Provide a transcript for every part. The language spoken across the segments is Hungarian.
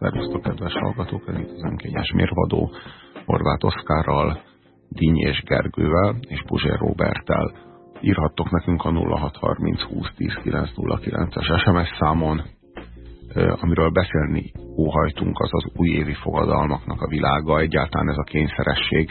Szervusztok, kedves hallgatók, ez itt az önkényes mérvadó Horváth Oszkárral, Díny és Gergővel és Puzsér Roberttel. Írhattok nekünk a 0630 20 10 909-es SMS számon, amiről beszélni óhajtunk, az az újévi fogadalmaknak a világa, egyáltalán ez a kényszeresség,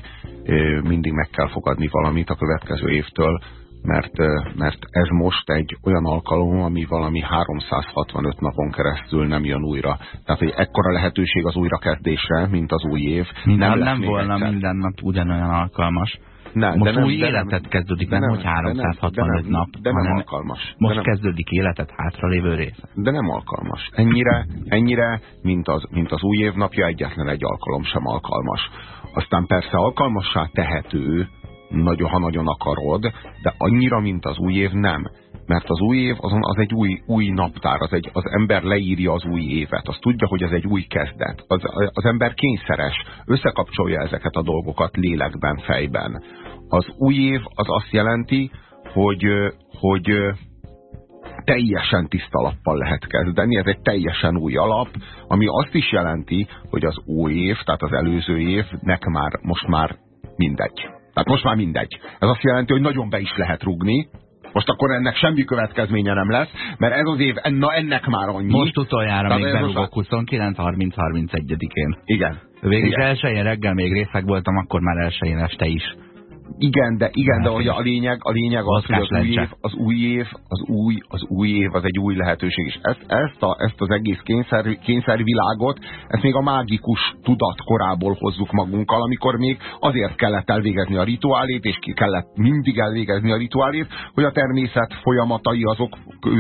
mindig meg kell fogadni valamit a következő évtől, mert, mert ez most egy olyan alkalom, ami valami 365 napon keresztül nem jön újra. Tehát, hogy ekkora lehetőség az újrakezdésre, mint az új év. Minden, nem, nem volna egyszer. minden nap ugyanolyan alkalmas. Ne, most de nem, új de életet nem, kezdődik, nem, hogy 365 de nem, nap. De nem alkalmas. Most de nem, kezdődik életet hátralévő rész. De nem alkalmas. Ennyire, ennyire mint, az, mint az új év napja, egyetlen egy alkalom sem alkalmas. Aztán persze alkalmassá tehető, nagyon, ha nagyon akarod, de annyira, mint az új év nem. Mert az új év azon az egy új, új naptár, az, egy, az ember leírja az új évet, az tudja, hogy ez egy új kezdet. Az, az ember kényszeres, összekapcsolja ezeket a dolgokat lélekben, fejben. Az új év az azt jelenti, hogy, hogy teljesen tiszta lappal lehet kezdeni, ez egy teljesen új alap, ami azt is jelenti, hogy az új év, tehát az előző évnek már most már mindegy. Tehát most már mindegy. Ez azt jelenti, hogy nagyon be is lehet rugni, most akkor ennek semmi következménye nem lesz, mert ez az év, na ennek már annyi. Most utoljára Tehát még berúgok 29-30-31-én. Igen. Végig Igen. elsőjén reggel még részeg voltam, akkor már elsőjén este is. Igen, de, igen, de hogy a lényeg, a lényeg az, hogy az új, év, az új év, az új, az új év az egy új lehetőség, és ezt, ezt, a, ezt az egész kényszer, kényszervilágot, ezt még a mágikus tudat korából hozzuk magunkkal, amikor még azért kellett elvégezni a rituálét, és ki kellett mindig elvégezni a rituálét, hogy a természet folyamatai azok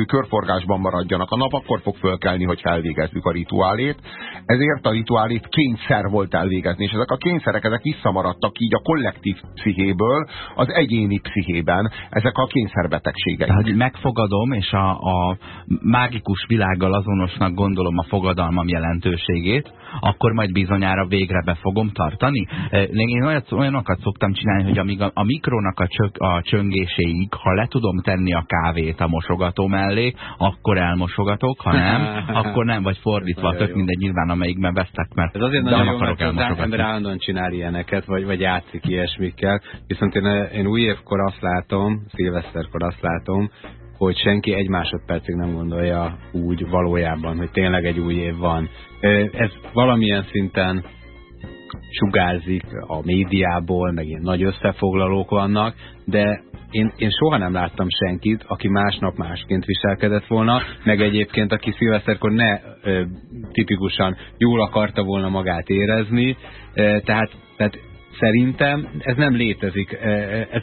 körforgásban maradjanak. A nap akkor fog fölkelni, hogy elvégezzük a rituálét, ezért a rituálét kényszer volt elvégezni, és ezek a kényszerek, ezek visszamaradtak így a kollektív pszichében, pszichéjéből az egyéni pszichében ezek a kényszerbetegségek. Tehát megfogadom, és a, a mágikus világgal azonosnak gondolom a fogadalmam jelentőségét, akkor majd bizonyára végre be fogom tartani. E, én olyat, olyanokat szoktam csinálni, hogy amíg a, a mikrónak a, csök, a csöngéséig, ha le tudom tenni a kávét a mosogató mellé, akkor elmosogatok, ha nem, akkor nem, vagy fordítva, tök mindegy nyilván, amelyikben vesztek, mert Ez azért nagyon jó, mert az ember állandóan csinál ilyeneket, vagy, vagy játszik ilyesmikkel, Viszont én, én új évkor azt látom, szilveszterkor azt látom, hogy senki egy másodpercig nem gondolja úgy valójában, hogy tényleg egy új év van. Ez valamilyen szinten sugárzik a médiából, meg ilyen nagy összefoglalók vannak, de én, én soha nem láttam senkit, aki másnap másként viselkedett volna, meg egyébként, aki szilveszterkor ne ö, tipikusan jól akarta volna magát érezni, ö, tehát, tehát szerintem ez nem létezik. E, e, ez,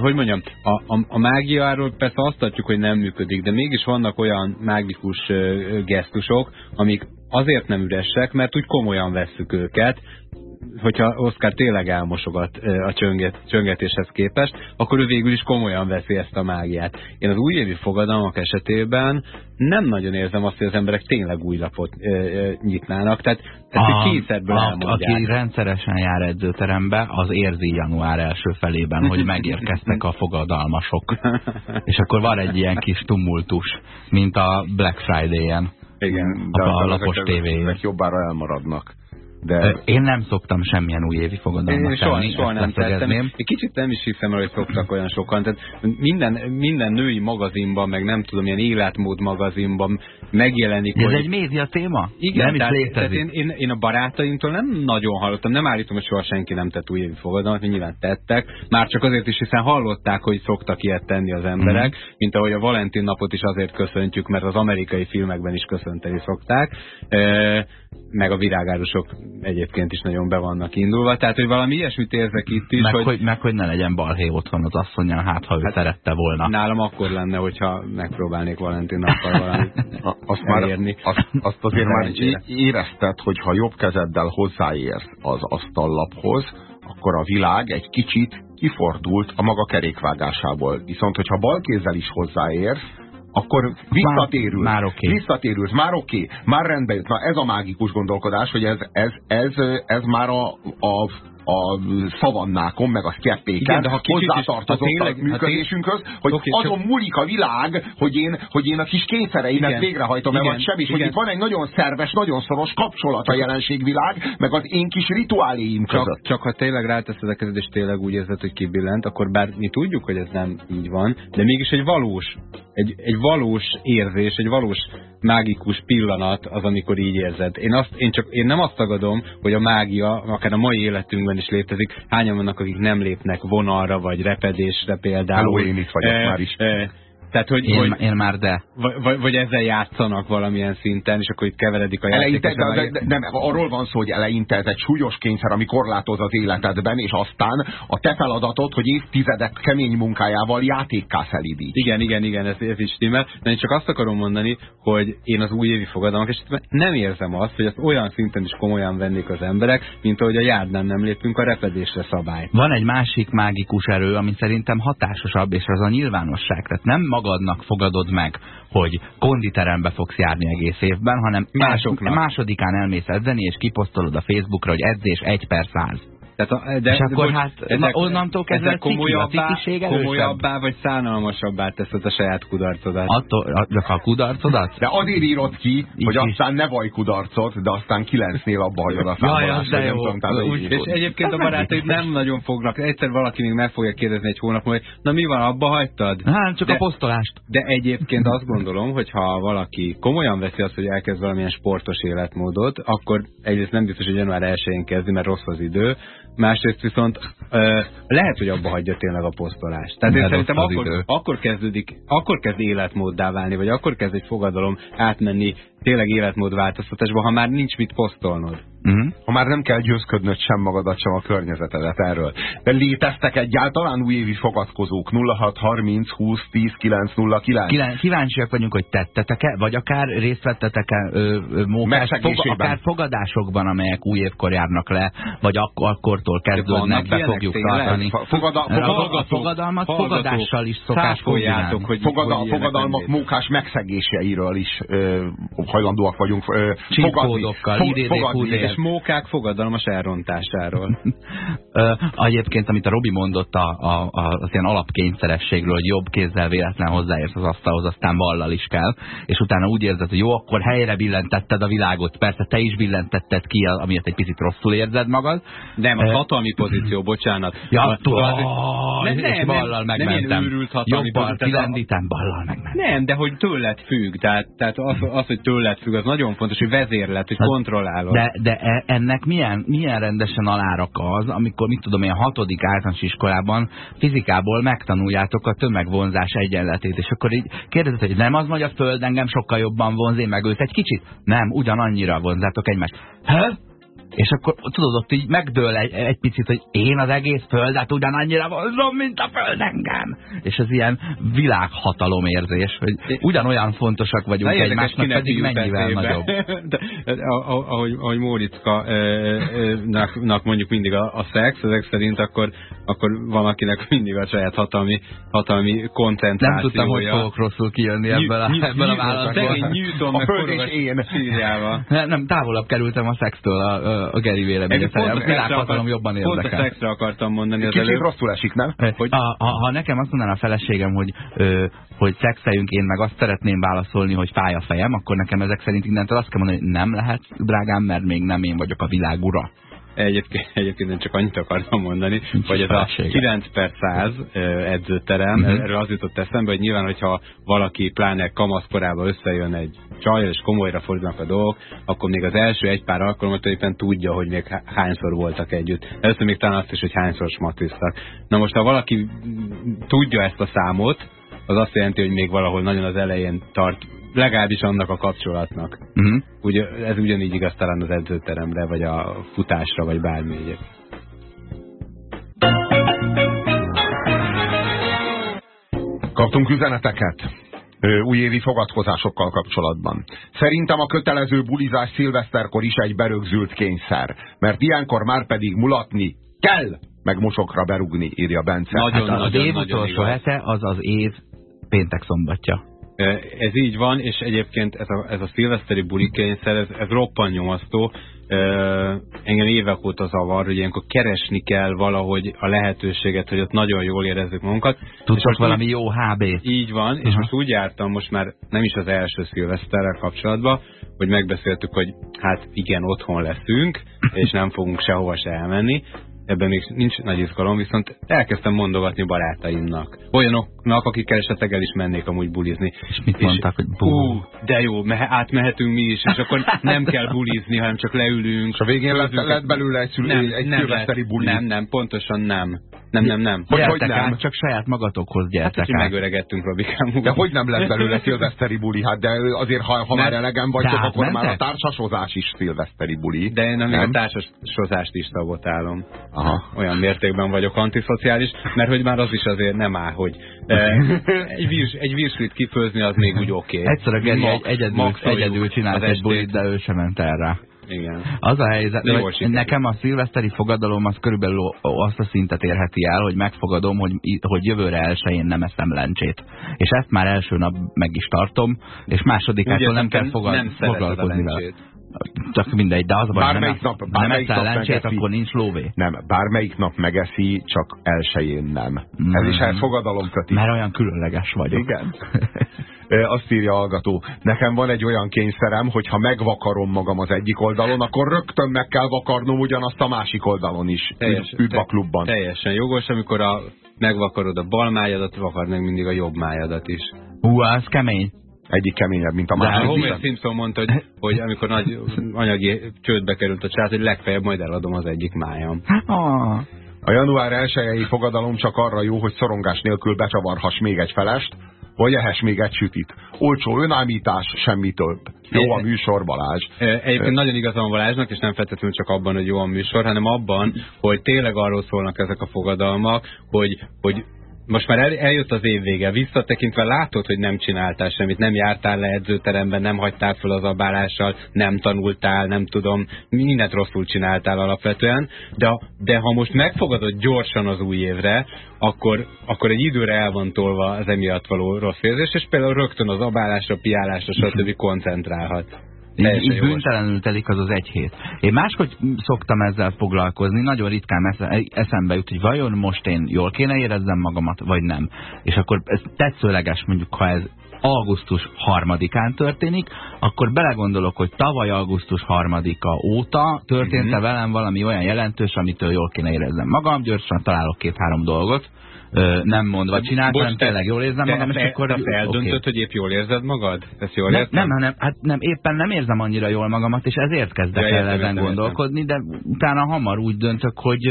hogy mondjam, a, a, a mágiáról persze azt adjuk, hogy nem működik, de mégis vannak olyan mágikus e, gesztusok, amik azért nem üresek, mert úgy komolyan vesszük őket, hogyha Oscar tényleg elmosogat a csönget, csöngetéshez képest, akkor ő végül is komolyan veszi ezt a mágiát. Én az újévi fogadalmak esetében nem nagyon érzem azt, hogy az emberek tényleg új lapot e, e, nyitnának, tehát, tehát a, kényszerből a, elmondják. Aki rendszeresen jár edzőterembe, az érzi január első felében, hogy megérkeztek a fogadalmasok. És akkor van egy ilyen kis tumultus, mint a Black Friday-en. Igen, de a, a lapos tévéjén. jobbára elmaradnak. De... Én nem szoktam semmilyen újévi fogadalmat soha, tenni, soha nem tettem. Én kicsit nem is hiszem el, hogy szoktak olyan sokan. Tehát minden, minden női magazinban, meg nem tudom, ilyen életmód magazinban megjelenik. Ez hogy... egy média téma? Igen, nem tehát, is létezik. Tehát én, én, én a barátaimtól nem nagyon hallottam, nem állítom, hogy soha senki nem tett újévi fogadalmat, hogy nyilván tettek. Már csak azért is, hiszen hallották, hogy szoktak ilyet tenni az emberek, mm. mint ahogy a Valentin napot is azért köszöntjük, mert az amerikai filmekben is köszönteni szokták. E meg a virágárusok egyébként is nagyon be vannak indulva, tehát hogy valami ilyesmit érzek itt is. Meg hogy, hogy, meg, hogy ne legyen balhé otthon az asszonyjal, hát ha ő hát szerette volna. Nálam akkor lenne, hogyha megpróbálnék Valentin nappal valamit azt már, elérni. Azt, azt azért már érezted, hogy ha jobb kezeddel hozzáérsz az asztallaphoz, akkor a világ egy kicsit kifordult a maga kerékvágásából. Viszont, hogyha bal kézzel is hozzáérsz, akkor visszatérülsz. Már, már okay. Visszatérülsz, már oké, okay, már rendbe jött. Na ez a mágikus gondolkodás, hogy ez, ez, ez, ez már a, a, a szavannákon, meg a sztyeppéken hozzátartozott a működésünkhöz, hogy okay, azon csak... múlik a világ, hogy én, hogy én a kis kényszereimet igen, végrehajtom-e vagy sem, igen. hogy itt van egy nagyon szerves, nagyon szoros kapcsolat a jelenségvilág, meg az én kis rituáléim között. Csak, csak ha tényleg ráteszed a kezed, és tényleg úgy érzed, hogy kibillent, akkor bár mi tudjuk, hogy ez nem így van, de mégis egy valós, egy, egy valós érzés, egy valós mágikus pillanat az, amikor így érzed. Én, azt, én, csak, én nem azt tagadom, hogy a mágia, akár a mai életünkben is létezik, hányan vannak, akik nem lépnek vonalra, vagy repedésre például. Halló, én itt vagyok e, már is. E, tehát, hogy, én, hogy, én már de. Vagy, vagy ezzel játszanak valamilyen szinten, és akkor itt keveredik a játék. Eleinte, de, de, de, nem, arról van szó, hogy eleinte ez egy súlyos kényszer, ami korlátoz az életedben, és aztán a te feladatod, hogy évtizedek kemény munkájával játékká szelídíts. Igen, igen, igen, ez, ez is stimmel. De én csak azt akarom mondani, hogy én az újévi fogadalmak, és nem érzem azt, hogy ezt olyan szinten is komolyan vennék az emberek, mint ahogy a járdán nem lépünk a repedésre szabály. Van egy másik mágikus erő, ami szerintem hatásosabb, és az a nyilvánosság. Tehát nem magadnak fogadod meg, hogy konditerembe fogsz járni egész évben, hanem Másoknak. másodikán elmész edzeni, és kiposztolod a Facebookra, hogy edzés 1 per 100. Tehát a, de, és akkor hát ezek, onnantól kezdve ezek komolyabbá, ciki, komolyabbá vagy szánalmasabbá teszed a saját kudarcodat? Attól, a, a kudarcodat? De azért írod ki, Így hogy is. aztán ne vaj kudarcot, de aztán kilencnél abba hagyod a számolást. Jaj, jó. Tudom, úgy, és egyébként a barátaid nem nagyon fognak. Egyszer valaki még meg fogja kérdezni egy hónap, hogy na mi van, abba hagytad? Hát csak de, a posztolást. De egyébként azt gondolom, hogy ha valaki komolyan veszi azt, hogy elkezd valamilyen sportos életmódot, akkor egyrészt nem biztos, hogy január 1-én kezdi, mert rossz az idő, másrészt viszont ö, lehet, hogy abba hagyja tényleg a posztolást. Tehát én szerintem akkor, akkor kezdődik, akkor kezd életmóddá válni, vagy akkor kezd egy fogadalom átmenni tényleg életmódváltoztatásba, ha már nincs mit posztolnod. Uh mhm. -huh. Ha már nem kell győzködnöd sem magadat, sem a környezetedet erről. De léteztek egyáltalán újévi fogadkozók 0630 20 10 909? Kíváncsiak vagyunk, hogy tettetek-e, vagy akár részt vettetek-e fog, akár fogadásokban, amelyek új évkor járnak le, vagy ak akkortól kezdődnek, be fogjuk tartani. Fogada, a fogadalmat fogadással is szokás fogadalmak, hogy Fogada, fogadalmak mókás megszegéseiről is ö, hajlandóak vagyunk ö, fogadni. fogadni és mókák fogadalmas elrontásáról. Egyébként, amit a Robi mondott a, a, a, az ilyen alapkényszerességről, hogy jobb kézzel véletlen hozzáérsz az asztalhoz, aztán vallal is kell, és utána úgy érzed, hogy jó, akkor helyre billentetted a világot. Persze te is billentetted ki, amiért egy picit rosszul érzed magad. Nem, a hatalmi pozíció, bocsánat. Ja, nem, nem, ballal megmentem. Nem Jobbal kilendítem, ballal megmentem. Nem, de hogy tőled függ. Tehát, tehát az, az, hogy tőled függ, az nagyon fontos, hogy vezérlet, hogy hát, kontrollálod. De, de ennek milyen, milyen rendesen alárak az, amikor, mit tudom én, hatodik általános iskolában fizikából megtanuljátok a tömegvonzás egyenletét, és akkor így kérdezed, hogy nem az, hogy a Föld engem sokkal jobban vonz, én meg őt egy kicsit? Nem, ugyanannyira vonzátok egymást. Hä? És akkor tudod, ott így megdől egy, egy picit, hogy én az egész földet ugyanannyira vonzom, mint a föld engem. És ez ilyen világhatalom érzés, hogy ugyanolyan fontosak vagyunk Na, egymásnak, pedig mennyivel nagyobb. De, ahogy, ahogy Móriczka nak mondjuk mindig a, a szex, ezek szerint akkor, akkor van akinek mindig a saját hatalmi, hatalmi koncentrációja. Nem tudtam, hogy fogok rosszul kijönni ebből a, ebből a válaszból. Newton a föld és én. Nem, távolabb kerültem a szextől a, a a Geri véleménye szerint. A világhatalom jobban érdekel. Pont a szexre akartam mondani az Kicsit előbb. rosszul esik, nem? Hogy... Ha, ha, ha nekem azt mondaná a feleségem, hogy, ö, hogy szexeljünk, én meg azt szeretném válaszolni, hogy fáj a fejem, akkor nekem ezek szerint innentől azt kell mondani, hogy nem lehet, drágám, mert még nem én vagyok a világ ura. Egyébként, egyébként én csak annyit akartam mondani, Nincs hogy ez a 9 per 100 edzőterem, uh mhm. -huh. erről az jutott eszembe, hogy nyilván, hogyha valaki pláne kamaszkorában összejön egy csaj, és komolyra fordulnak a dolgok, akkor még az első egy pár alkalommal éppen tudja, hogy még hányszor voltak együtt. Először még talán azt is, hogy hányszor smatiztak. Na most, ha valaki tudja ezt a számot, az azt jelenti, hogy még valahol nagyon az elején tart legalábbis annak a kapcsolatnak. Uh mhm. -huh. Ugye, ez ugyanígy igaz talán az edzőteremre, vagy a futásra, vagy bármi egyéb. Kaptunk üzeneteket újévi fogadkozásokkal kapcsolatban. Szerintem a kötelező bulizás szilveszterkor is egy berögzült kényszer, mert ilyenkor már pedig mulatni kell, meg mosokra berugni, írja Bence. Nagyon, hát nagyon, az nagyon, év utolsó hete az az év péntek szombatja. Ez így van, és egyébként ez a, ez a szilveszteri bulikényszer, ez, ez roppan nyomasztó. Engem évek óta zavar, hogy ilyenkor keresni kell valahogy a lehetőséget, hogy ott nagyon jól érezzük magunkat. Tudsz valami úgy, jó hb. Így van, uh -huh. és most úgy jártam, most már nem is az első szilveszterrel kapcsolatban, hogy megbeszéltük, hogy hát igen, otthon leszünk, és nem fogunk sehova se elmenni, ebben még nincs nagy izgalom, viszont elkezdtem mondogatni barátaimnak. Olyanoknak, akikkel esetleg el is mennék amúgy bulizni. És mit és, mondtak, hogy bú. Ú, de jó, mehe, átmehetünk mi is, és akkor nem kell bulizni, hanem csak leülünk. És a végén lett, lett belőle egy, nem, egy nem szilveszteri buli. Nem, nem, pontosan nem. Nem, nem, nem. Hogy, hogy nem? Át, csak saját magatokhoz gyertek hát, át. megöregettünk, Robikám. De hogy nem lett belőle szilveszteri buli? Hát de azért, ha, ha már elegem vagytok, akkor mentek? már a társasozás is szilveszteri buli. De én nem, nem? a társasozást is szabotálom. Aha. Olyan mértékben vagyok antiszociális, mert hogy már az is azért nem áll, hogy egy, virs, egy virslit kifőzni az még úgy oké. Okay. Egyszer a Geri egy, egyedül, egyedül csinált egy bulit, de ő sem ment el rá. Igen. Az a helyzet, hogy nekem a szilveszteri fogadalom az körülbelül azt a szintet érheti el, hogy megfogadom, hogy, hogy jövőre elsőjén nem eszem lencsét. És ezt már első nap meg is tartom, és másodikától nem kell fogad, nem foglalkozni vele csak mindegy, de az a baj, nem, nap, nem eszel lencsét, akkor nincs lóvé. Nem, bármelyik nap megeszi, csak elsőjén nem. Mm. Ez is egy fogadalom köti. Mert olyan különleges vagyok. Igen. azt írja a hallgató, nekem van egy olyan kényszerem, hogy ha megvakarom magam az egyik oldalon, akkor rögtön meg kell vakarnom ugyanazt a másik oldalon is. Teljesen, Üdv a klubban. Teljesen jogos, amikor a, megvakarod a bal májadat, vakard meg mindig a jobb májadat is. Hú, az kemény. Egyik keményebb, mint a másik. De Homer Simpson mondta, hogy, hogy amikor nagy anyagi csődbe került a csát, hogy legfeljebb majd eladom az egyik májam. Ah. A január 1 fogadalom csak arra jó, hogy szorongás nélkül becsavarhass még egy felest, vagy ehhez még egy sütit. Olcsó önállítás, semmi több. Jó a műsor, Balázs. Egyébként nagyon igazam a Balázsnak, és nem feltétlenül csak abban, hogy jó a műsor, hanem abban, hogy tényleg arról szólnak ezek a fogadalmak, hogy, hogy most már el, eljött az év vége, visszatekintve látod, hogy nem csináltál semmit, nem jártál le edzőteremben, nem hagytál fel az abálással, nem tanultál, nem tudom, mindent rosszul csináltál alapvetően, de, de ha most megfogadod gyorsan az új évre, akkor, akkor egy időre el van tolva az emiatt való rossz érzés, és például rögtön az abálásra, piálásra, stb. koncentrálhat. Így, így büntelenül telik az az egy hét. Én máshogy szoktam ezzel foglalkozni, nagyon ritkán eszembe jut, hogy vajon most én jól kéne érezzem magamat, vagy nem. És akkor ez tetszőleges, mondjuk, ha ez augusztus harmadikán történik, akkor belegondolok, hogy tavaly augusztus harmadika óta történt-e -hmm. velem valami olyan jelentős, amitől jól kéne érezzem magam, gyorsan találok két-három dolgot, nem mondva csináltam, hanem tényleg jól érzem te, magam, te, és akkor... Te eldöntöd, okay. hogy épp jól érzed magad? Ezt jól nem, nem, nem, hát nem, éppen nem érzem annyira jól magamat, és ezért kezdek ja, el ezen gondolkodni, de utána hamar úgy döntök, hogy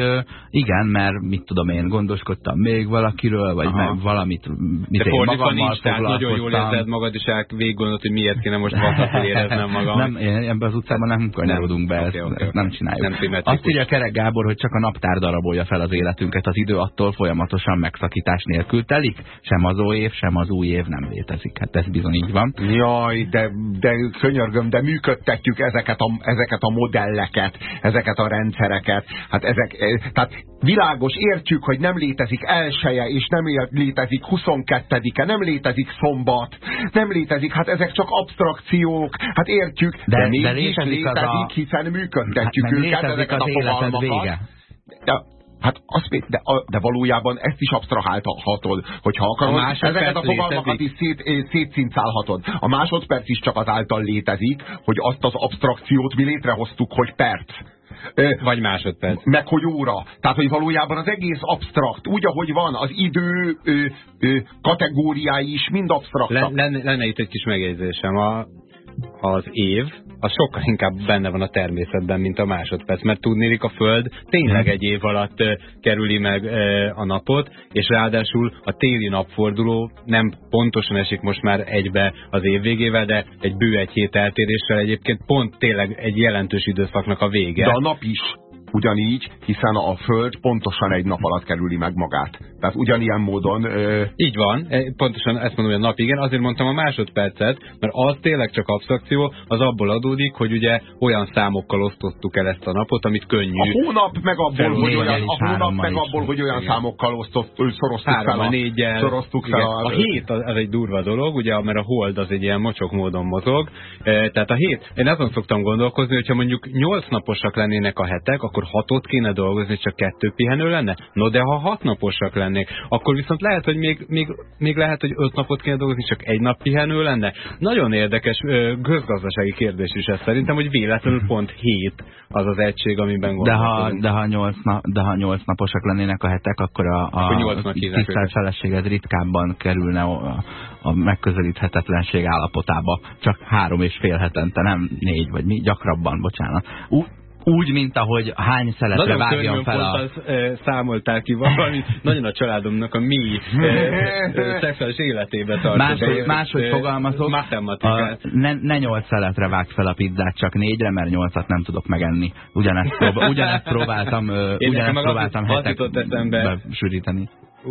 igen, mert mit tudom én, gondoskodtam még valakiről, vagy meg valamit mit én magammal nincs, tehát nagyon jól érzed magad, és el végig gondolod, hogy miért kéne most vakat éreznem magam. Nem, ebben az utcában nem kanyarodunk be, okay, ezt, okay, ezt nem csináljuk. Nem Azt írja Kerek Gábor, hogy csak a naptár darabolja fel az életünket, az idő attól folyamatosan megszakítás nélkül telik, sem az új év, sem az új év nem létezik. Hát ez bizony így van. Jaj, de, de könyörgöm, de működtetjük ezeket a, ezeket a modelleket, ezeket a rendszereket. Hát ezek, eh, tehát világos, értjük, hogy nem létezik elseje, és nem létezik 22-e, nem létezik szombat, nem létezik, hát ezek csak abstrakciók, hát értjük, de, de mégis de létezik, létezik a... hiszen működtetjük hát, őket, ezeket a fogalmakat. Vége. De, Hát azt, de, de valójában ezt is absztrahálhatod, hogyha akarod, a ezeket a fogalmakat is szét, eh, szétszincálhatod. A másodperc is csak azáltal létezik, hogy azt az abstrakciót mi létrehoztuk, hogy perc. Vagy másodperc. Meg hogy óra. Tehát, hogy valójában az egész absztrakt, úgy, ahogy van, az idő ö, ö, kategóriái is mind absztraktak. Lenne, lenne itt egy kis megjegyzésem. A, az év, az sokkal inkább benne van a természetben, mint a másodperc, mert tudnélik a Föld tényleg mhm. egy év alatt kerüli meg a napot, és ráadásul a téli napforduló nem pontosan esik most már egybe az év végével, de egy bő egy hét eltéréssel egyébként pont tényleg egy jelentős időszaknak a vége. De a nap is. Ugyanígy, hiszen a Föld pontosan egy nap alatt kerüli meg magát. Tehát ugyanilyen módon... Ö... Így van, pontosan ezt mondom, hogy a nap, igen, azért mondtam a másodpercet, mert az tényleg csak abstrakció, az abból adódik, hogy ugye olyan számokkal osztottuk el ezt a napot, amit könnyű. A hónap meg abból, hogy olyan, a hónap meg abból, hogy olyan igen. számokkal osztott, szoroztuk Három, fel. A, négyel, szoroztuk fel a, a hét az, az egy durva dolog, ugye, mert a hold az egy ilyen mocsok módon mozog. E, tehát a hét, én azon szoktam gondolkozni, hogyha mondjuk nyolc naposak lennének a hetek, akkor hatot kéne dolgozni, csak kettő pihenő lenne? No, de ha hat naposak lennék, akkor viszont lehet, hogy még, még, még lehet, hogy öt napot kéne dolgozni, csak egy nap pihenő lenne? Nagyon érdekes közgazdasági kérdés is ez szerintem, hogy véletlenül pont hét az az egység, amiben gondolkodunk. De ha, de ha, nyolc, na, de ha nyolc naposak lennének a hetek, akkor a, a tisztelt feleséged ritkábban kerülne a, a megközelíthetetlenség állapotába. Csak három és fél hetente, nem négy, vagy mi, gyakrabban, bocsánat. Ú, úgy, mint ahogy hány szeletre vágjam fel a... Az, számoltál ki valamit, nagyon a családomnak a mi szexuális életébe tartozik. Máshogy, máshogy fogalmazok, a, ne, ne nyolc szeletre vág fel a pizzát, csak négyre, mert nyolcat nem tudok megenni. Ugyanezt, próba, ugyanezt próbáltam, ugyanezt próbáltam hetek besűríteni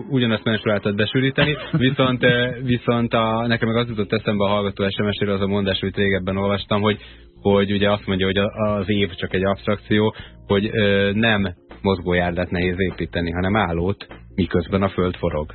ugyanezt menstruáltat besűríteni, viszont, viszont a, nekem meg az jutott eszembe a hallgató SMS-ről az a mondás, amit régebben olvastam, hogy hogy ugye azt mondja, hogy az év csak egy abstrakció, hogy ö, nem mozgójárdát nehéz építeni, hanem állót, miközben a föld forog.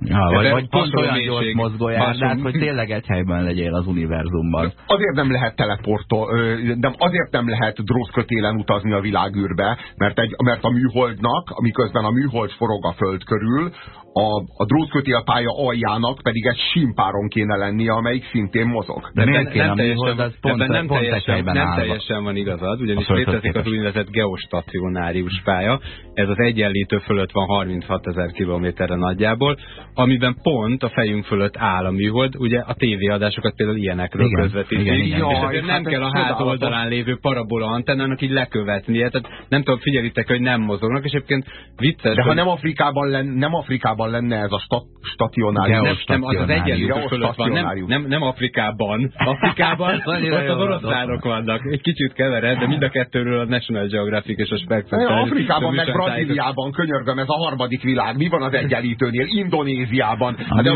Ja, vagy, vagy pont olyan gyors mozgójárdát, hogy tényleg egy helyben legyél az univerzumban. Azért nem lehet teleportol, nem, azért nem lehet drótkötélen utazni a világűrbe, mert, egy, mert a műholdnak, amiközben a műhold forog a föld körül, a, a drótkötélpálya aljának pedig egy simpáron kéne lennie, amelyik szintén mozog. De, De miért kéne nem teljesen, ez pont, nem pont teljesen, nem állva. teljesen van igazad, ugyanis létezik az úgynevezett geostacionárius pálya, ez az egyenlítő fölött van 36 ezer kilométerre nagyjából, amiben pont a fejünk fölött áll a műhold, ugye a tévéadásokat például ilyenekről igen, közvetítik, igen, igen. és ezért nem hát kell a hát oldalán lévő parabola antennának így lekövetnie, tehát nem tudom, figyelitek, hogy nem mozognak, és egyébként vicces. De ha nem Afrikában, len, nem Afrikában Afrikában lenne ez a sta stacionárius. Nem, nem, az az egyenlítő fölött van, nem, nem, nem Afrikában. Afrikában ott az oroszlánok vannak. Egy kicsit kevered, de mind a kettőről a National Geographic és a Spectrum. Afrikában, meg Brazíliában, könyörgöm, ez a harmadik világ. Mi van az egyenlítőnél? Indonéziában. Hát,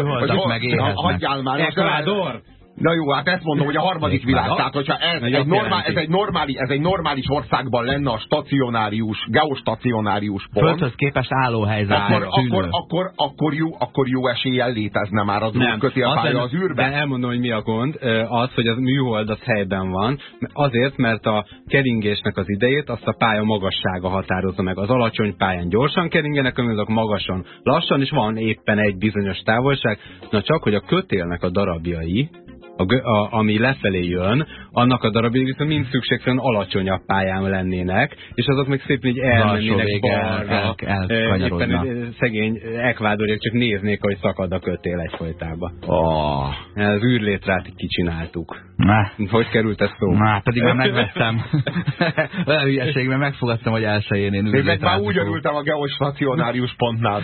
Hagyjál már. Ecuador. Na jó, hát ezt mondom, hogy a harmadik világ. Tehát, hogyha ez, egy, normál, ez, egy normális, ez egy normális országban lenne a stacionárius, geostacionárius pont. Földhöz képest helyzet. Akkor, akkor, akkor, akkor, jó, akkor jó eséllyel létezne már az nem, pálya az űrben. De elmondom, hogy mi a gond. Az, hogy az műhold az helyben van. Azért, mert a keringésnek az idejét azt a pálya magassága határozza meg. Az alacsony pályán gyorsan keringenek, azok magasan lassan, és van éppen egy bizonyos távolság. Na csak, hogy a kötélnek a darabjai, a, ami lefelé jön, annak a darabjai viszont mind szükségszerűen alacsonyabb pályán lennének, és azok meg szépen így elmennének balra. El, el, éppen szegény ekvádoriak csak néznék, hogy szakad a kötél egyfolytába. Oh. Az űrlétrát kicsináltuk. Ne. Hogy került ez szó? Na, pedig már megvettem. Olyan hülyeség, mert megfogadtam, hogy elsőjén én űrlétrát. már úgy örültem a geostacionárius pontnál.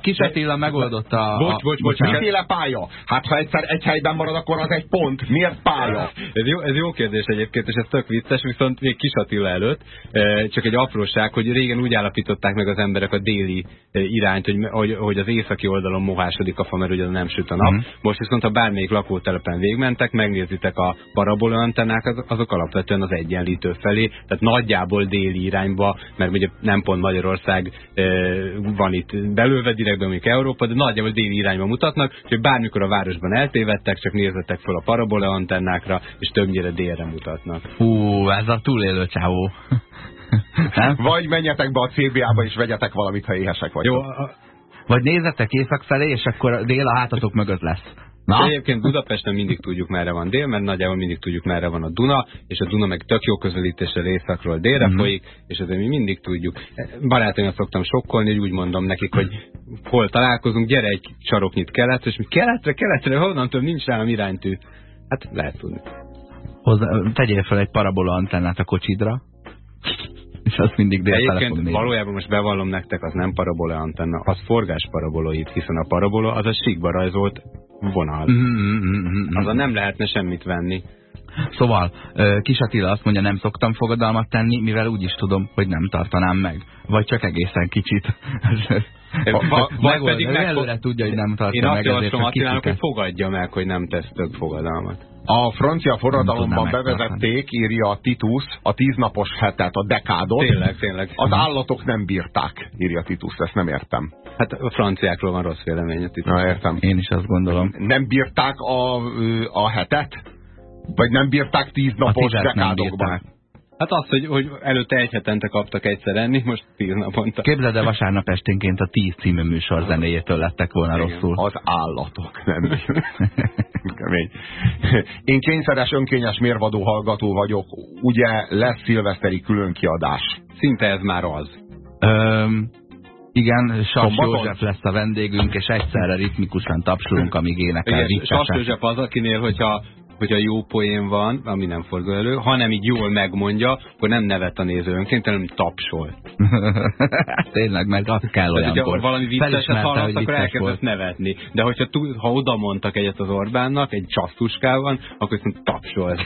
Kis Attila megoldotta a... Bocs, bocs, bocs. Miféle pálya? Hát ha egyszer egy helyben marad, akkor az egy pont. Miért pálya? Ez jó, ez jó kérdés egyébként, és ez tök vicces, viszont még Kis Attila előtt, eh, csak egy apróság, hogy régen úgy állapították meg az emberek a déli eh, irányt, hogy, hogy, hogy az északi oldalon mohásodik a fa, mert ugye nem süt a nap. Mm. Most viszont, ha bármelyik lakótelepen végmentek, megnézitek a parabola antennák, azok alapvetően az egyenlítő felé, tehát nagyjából déli irányba, mert ugye nem pont Magyarország e, van itt belőve direktben, mondjuk Európa, de nagyjából déli irányba mutatnak, hogy bármikor a városban eltévedtek, csak nézzetek fel a parabola antennákra, és többnyire délre mutatnak. Hú, ez a túlélő csávó. Vagy menjetek be a CBA-ba és vegyetek valamit, ha éhesek vagytok. Jó, a... Vagy nézzetek észak felé, és akkor dél a hátatok mögött lesz. Na? egyébként Budapesten mindig tudjuk, merre van dél, mert nagyjából mindig tudjuk, merre van a Duna, és a Duna meg tök jó közelítésre északról délre mm -hmm. folyik, és azért mi mindig tudjuk. Barátaimnak szoktam sokkolni, hogy úgy mondom nekik, hogy hol találkozunk, gyere egy saroknyit keletre, és mi keletre, keletre, honnan több nincs rám iránytű. Hát lehet tudni. Hozzá, tegyél fel egy parabola antennát a kocsidra, és az mindig déltelefon Egyébként valójában most bevallom nektek, az nem parabola antenna, az forgás paraboloid, hiszen a parabola az a síkba rajzolt vonal. Mm -hmm. Azon nem lehetne semmit venni. Szóval, Kis Attila azt mondja, nem szoktam fogadalmat tenni, mivel úgy is tudom, hogy nem tartanám meg. Vagy csak egészen kicsit. Vagy pedig meg... Előre tudja, hogy nem tartja Én meg. Én azt javaslom Attilának, hogy fogadja meg, hogy nem tesz több fogadalmat. A francia forradalomban bevezették, írja Titus, a tíznapos hetet, a dekádot. Tényleg, tényleg. Az állatok nem bírták, írja Titus, ezt nem értem. Hát a franciákról van rossz vélemény a Titus. Na, értem. Én is azt gondolom. Nem bírták a, a hetet? Vagy nem bírták tíznapos dekádokban? Hát az, hogy, hogy előtte egy hetente kaptak egyszer enni, most tíz naponta. Képzeld el, vasárnap esténként a tíz című műsor zenéjétől lettek volna Igen. rosszul. Az állatok, nem Kemény. Én kényszeres, önkényes mérvadó hallgató vagyok. Ugye lesz szilveszteri különkiadás? Szinte ez már az. Öm, igen, Sas József lesz a vendégünk, és egyszerre ritmikusan tapsolunk, amíg énekel. Sas József az, akinél, hogyha hogyha jó poén van, ami nem fordul elő, hanem így jól megmondja, akkor nem nevet a néző önként, hanem tapsol. Tényleg, meg azt kell olyan hogyha valami vicceset hallasz, akkor elkezdesz nevetni. De hogyha ha oda mondtak egyet az Orbánnak, egy csasztuskával, akkor viszont tapsol.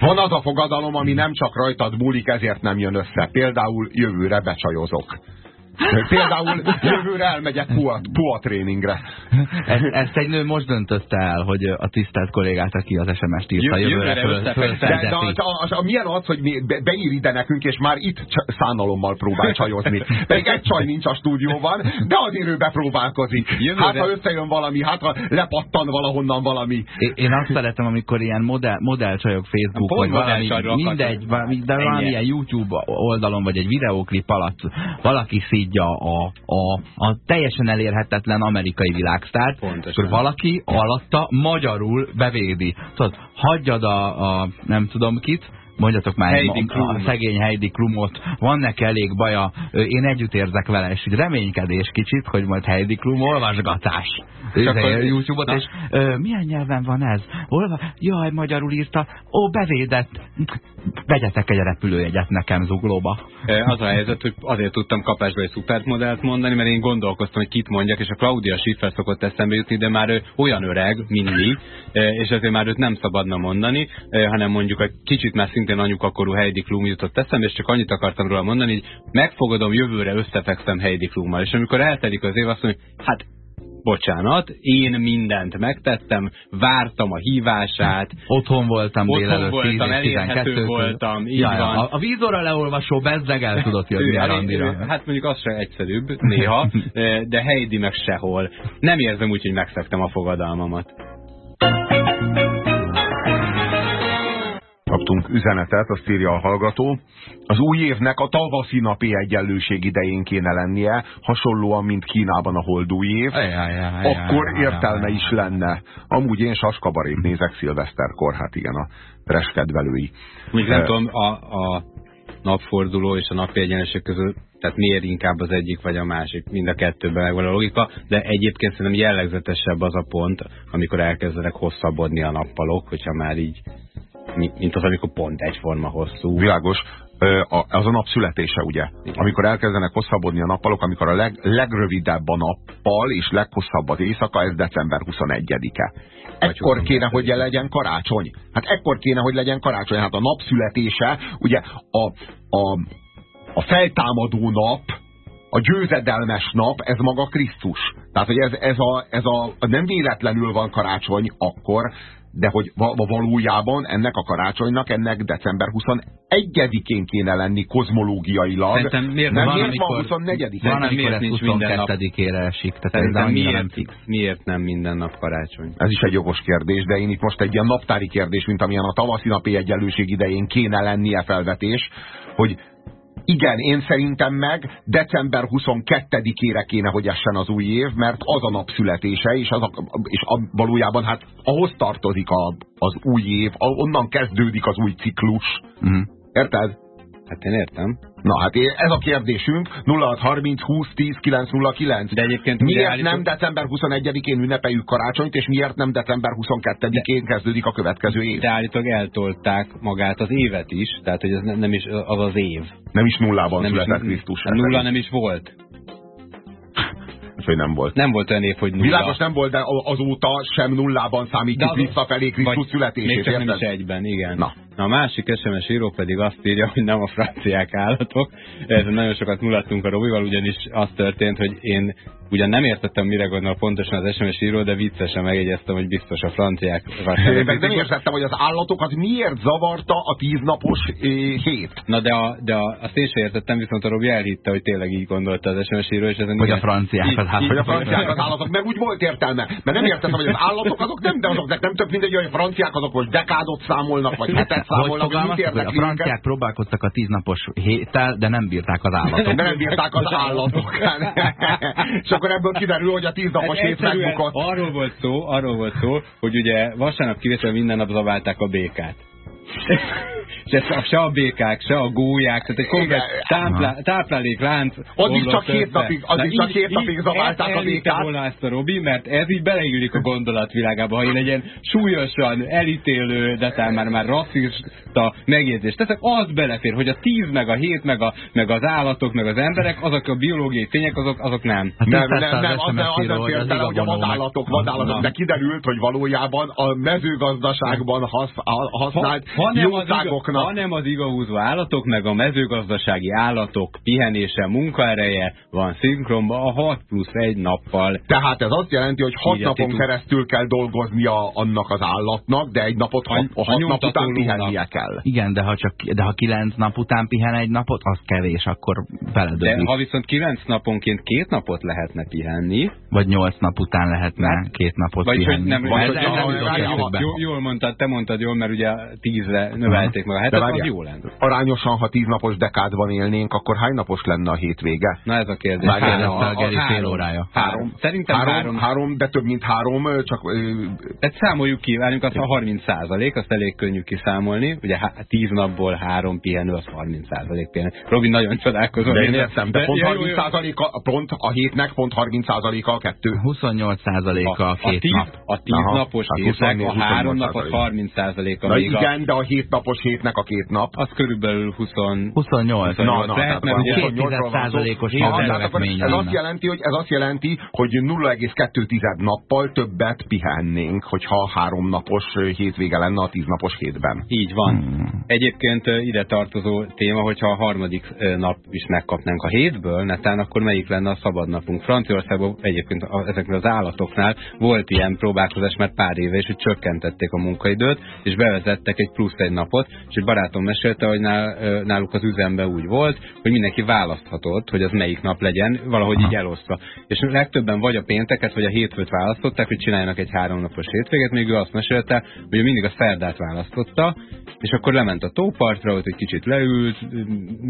Van az a fogadalom, ami nem csak rajtad múlik, ezért nem jön össze. Például jövőre becsajozok. Például jövőre elmegyek pua, pua tréningre. Ezt, ezt egy nő most döntötte el, hogy a tisztelt kollégát, aki az SMS-t írta, jövőre, jövőre föl, de, de az, az, az, milyen az, hogy mi, be, beír ide nekünk, és már itt szánalommal próbál csajozni. Pedig egy csaj nincs a stúdióban, de azért ő bepróbálkozik. Jövőre... Hát ha összejön valami, hát ha lepattan valahonnan valami. Én, én azt szeretem, amikor ilyen modell, modellcsajok Facebook, vagy valami, mindegy, valami, de valamilyen YouTube oldalon, vagy egy videóklip alatt valaki szígy szidja a, a, a teljesen elérhetetlen amerikai világsztárt, akkor valaki alatta magyarul bevédi. Tudod, hagyjad a, a nem tudom kit, mondjatok már Heidi a, a szegény Heidi Klumot, van neki elég baja, én együtt érzek vele, és így reménykedés kicsit, hogy majd Heidi Klum olvasgatás. YouTube-ot, és ö, milyen nyelven van ez? Olva? Jaj, magyarul írta, ó, bevédett, vegyetek egy repülőjegyet nekem zuglóba. Az a helyzet, hogy azért tudtam kapásba egy szupermodellt mondani, mert én gondolkoztam, hogy kit mondjak, és a Claudia Schiffer szokott eszembe jutni, de már ő olyan öreg, mint mi, és ezért már őt nem szabadna mondani, hanem mondjuk egy kicsit már szintén anyukakorú Heidi Klum jutott eszembe, és csak annyit akartam róla mondani, hogy megfogadom, jövőre összefekszem Heidi Klummal. És amikor eltelik az év, azt mondja, hát bocsánat, én mindent megtettem, vártam a hívását. Otthon voltam otthon délelőtt voltam, 10 elérhető 12 voltam, így ja, van. A, a vízóra leolvasó bezzeg el tudott jönni a randira. Hát mondjuk az se egyszerűbb, néha, de Heidi meg sehol. Nem érzem úgy, hogy megszektem a fogadalmamat. Kaptunk üzenetet, azt írja a hallgató. Az új évnek a tavaszi napi egyenlőség idején kéne lennie, hasonlóan, mint Kínában a holdúj év. Akkor értelme is lenne. Amúgy én saskabarét nézek szilveszterkor, hát igen, a reskedvelői. Még nem tudom, a, a napforduló és a napi egyenlőség között, tehát miért inkább az egyik vagy a másik, mind a kettőben van a logika, de egyébként szerintem jellegzetesebb az a pont, amikor elkezdenek hosszabbodni a nappalok, hogyha már így mint az, amikor pont egyforma hosszú. Világos. Az a nap születése, ugye? Igen. Amikor elkezdenek hosszabbodni a nappalok, amikor a leg, legrövidebb a nappal, és leghosszabb az éjszaka, ez december 21-e. Ekkor kéne, hogy legyen karácsony. Hát ekkor kéne, hogy legyen karácsony. Hát a nap születése, ugye a, a, a feltámadó nap, a győzedelmes nap, ez maga Krisztus. Tehát, hogy ez, ez, a, ez a, nem véletlenül van karácsony akkor, de hogy valójában ennek a karácsonynak, ennek december 21-én kéne lenni kozmológiailag. Szerintem miért nem, van, miért van 24 Van, amikor ez 22-ére esik. Tehát ez miért, nem fix. miért nem minden nap karácsony? Ez is egy jogos kérdés, de én itt most egy ilyen naptári kérdés, mint amilyen a tavaszi napi egyenlőség idején kéne lennie felvetés, hogy igen, én szerintem meg december 22-ére kéne, hogy essen az új év, mert az a nap születése, és, az a, és a, valójában hát ahhoz tartozik a, az új év, onnan kezdődik az új ciklus. Mm. Érted? Hát én értem. Na hát ez a kérdésünk 0630 20 10 909. De egyébként miért állítom... nem december 21-én ünnepeljük karácsonyt, és miért nem december 22-én de... kezdődik a következő év? De állítólag eltolták magát az évet is, tehát hogy ez nem is az az év. Nem is nullában nem született Krisztus. Nulla nem is volt. hogy nem volt. Nem volt olyan év, hogy nulla. Világos nem volt, de azóta sem nullában számítjuk visszafelé Krisztus születését. Még csak nem is egyben, igen. Na. Na a másik SMS író pedig azt írja, hogy nem a franciák állatok. Ezzel nagyon sokat mulattunk a Robival, ugyanis az történt, hogy én ugyan nem értettem, mire gondol pontosan az SMS író, de viccesen megjegyeztem, hogy biztos a franciák Én meg nem értettem, hogy az állatokat miért zavarta a tíznapos hét. Na de, a, de a, azt én sem értettem, viszont a Robi elhitte, hogy tényleg így gondolta az SMS író, és ezen hogy a franciák az állatok. Hogy a franciák az állatok, meg úgy volt értelme. Mert nem értettem, hogy az állatok azok nem, de azok nem több mindegy, hogy a franciák azok most dekádot számolnak, vagy hetet hogy a franciák próbálkoztak a tíznapos héttel, de nem bírták az állatok. De nem bírták az állatok. és akkor ebből kiderül, hogy a tíznapos hát hét megbukott. Arról volt szó, arról volt szó, hogy ugye vasárnap kivétel minden nap zaválták a békát se, se a békák, se a gólyák, tehát egy konkrét táplá, tápláléklánc. Az is csak két napig, az is csak két napig zaválták a békát. volna ezt a Robi, mert ez így beleillik a gondolatvilágába, ha én egy ilyen súlyosan elítélő, de talán már, már rasszista megjegyzést teszek, az belefér, hogy a tíz, meg a hét, meg, a, meg az állatok, meg az emberek, azok a biológiai tények, azok, azok nem. Hát nem, nem, nem, nem, az, nem, az nem fér bele, hogy a vadállatok, vadállatok, de kiderült, hogy valójában a mezőgazdaságban hasz, használt ha, jószágoknak hanem az igahúzó állatok, meg a mezőgazdasági állatok pihenése, munkaereje van szinkronban a 6 plusz 1 nappal. Tehát ez azt jelenti, hogy 6 napon titul... keresztül kell dolgoznia annak az állatnak, de egy napot 6 nap után pihennie kell. Igen, de ha, csak, de ha 9 nap után pihen egy napot, az kevés, akkor beledöbik. De ha viszont 9 naponként két napot lehetne pihenni. Vagy 8 nap után lehetne két napot vagy pihenni. Hogy nem, vagy, ez, ez, ez, jól, jól mondtad, te mondtad jól, mert ugye 10-re növelték meg a hetet, az jó lenne. Arányosan, ha tíz napos dekádban élnénk, akkor hány napos lenne a hétvége? Na ez a kérdés. Várjál, a, a, a fél órája. Három. Szerintem három, három. három, de több mint három, csak... Tehát számoljuk ki, várjunk azt a 30 százalék, azt elég könnyű kiszámolni. Ugye tíz napból három pihenő, az 30 százalék pihenő. Robin nagyon csodálkozom. De én értem, de, de pont 30 százaléka, pont a hétnek pont 30 százaléka a kettő. 28 százaléka a két a nap. A tíz napos hétnek a három nap a 30 százaléka. Na igen, de a hét napos hétnek a két nap az körülbelül 20... 28. 28. Na, na, lehet, mert ugye 2%-os ez azt jelenti, hogy ez azt jelenti, hogy 0,2 nappal többet pihennénk, hogyha három napos hétvége lenne a tíz napos hétben. Így van. Hmm. Egyébként ide tartozó téma, hogyha a harmadik nap is megkapnánk a hétből, netán akkor melyik lenne a szabad napunk? Franciaországban egyébként ezeknél az állatoknál volt ilyen próbálkozás már pár éve, és hogy csökkentették a munkaidőt, és bevezettek egy plusz egy napot, és egy barátom mesélte, hogy náluk az üzemben úgy volt, hogy mindenki választhatott, hogy az melyik nap legyen, valahogy így elosztva. És legtöbben vagy a pénteket, vagy a hétfőt választották, hogy csináljanak egy háromnapos hétvéget, még ő azt mesélte, hogy mindig a szerdát választotta, és akkor lement a tópartra, ott egy kicsit leült,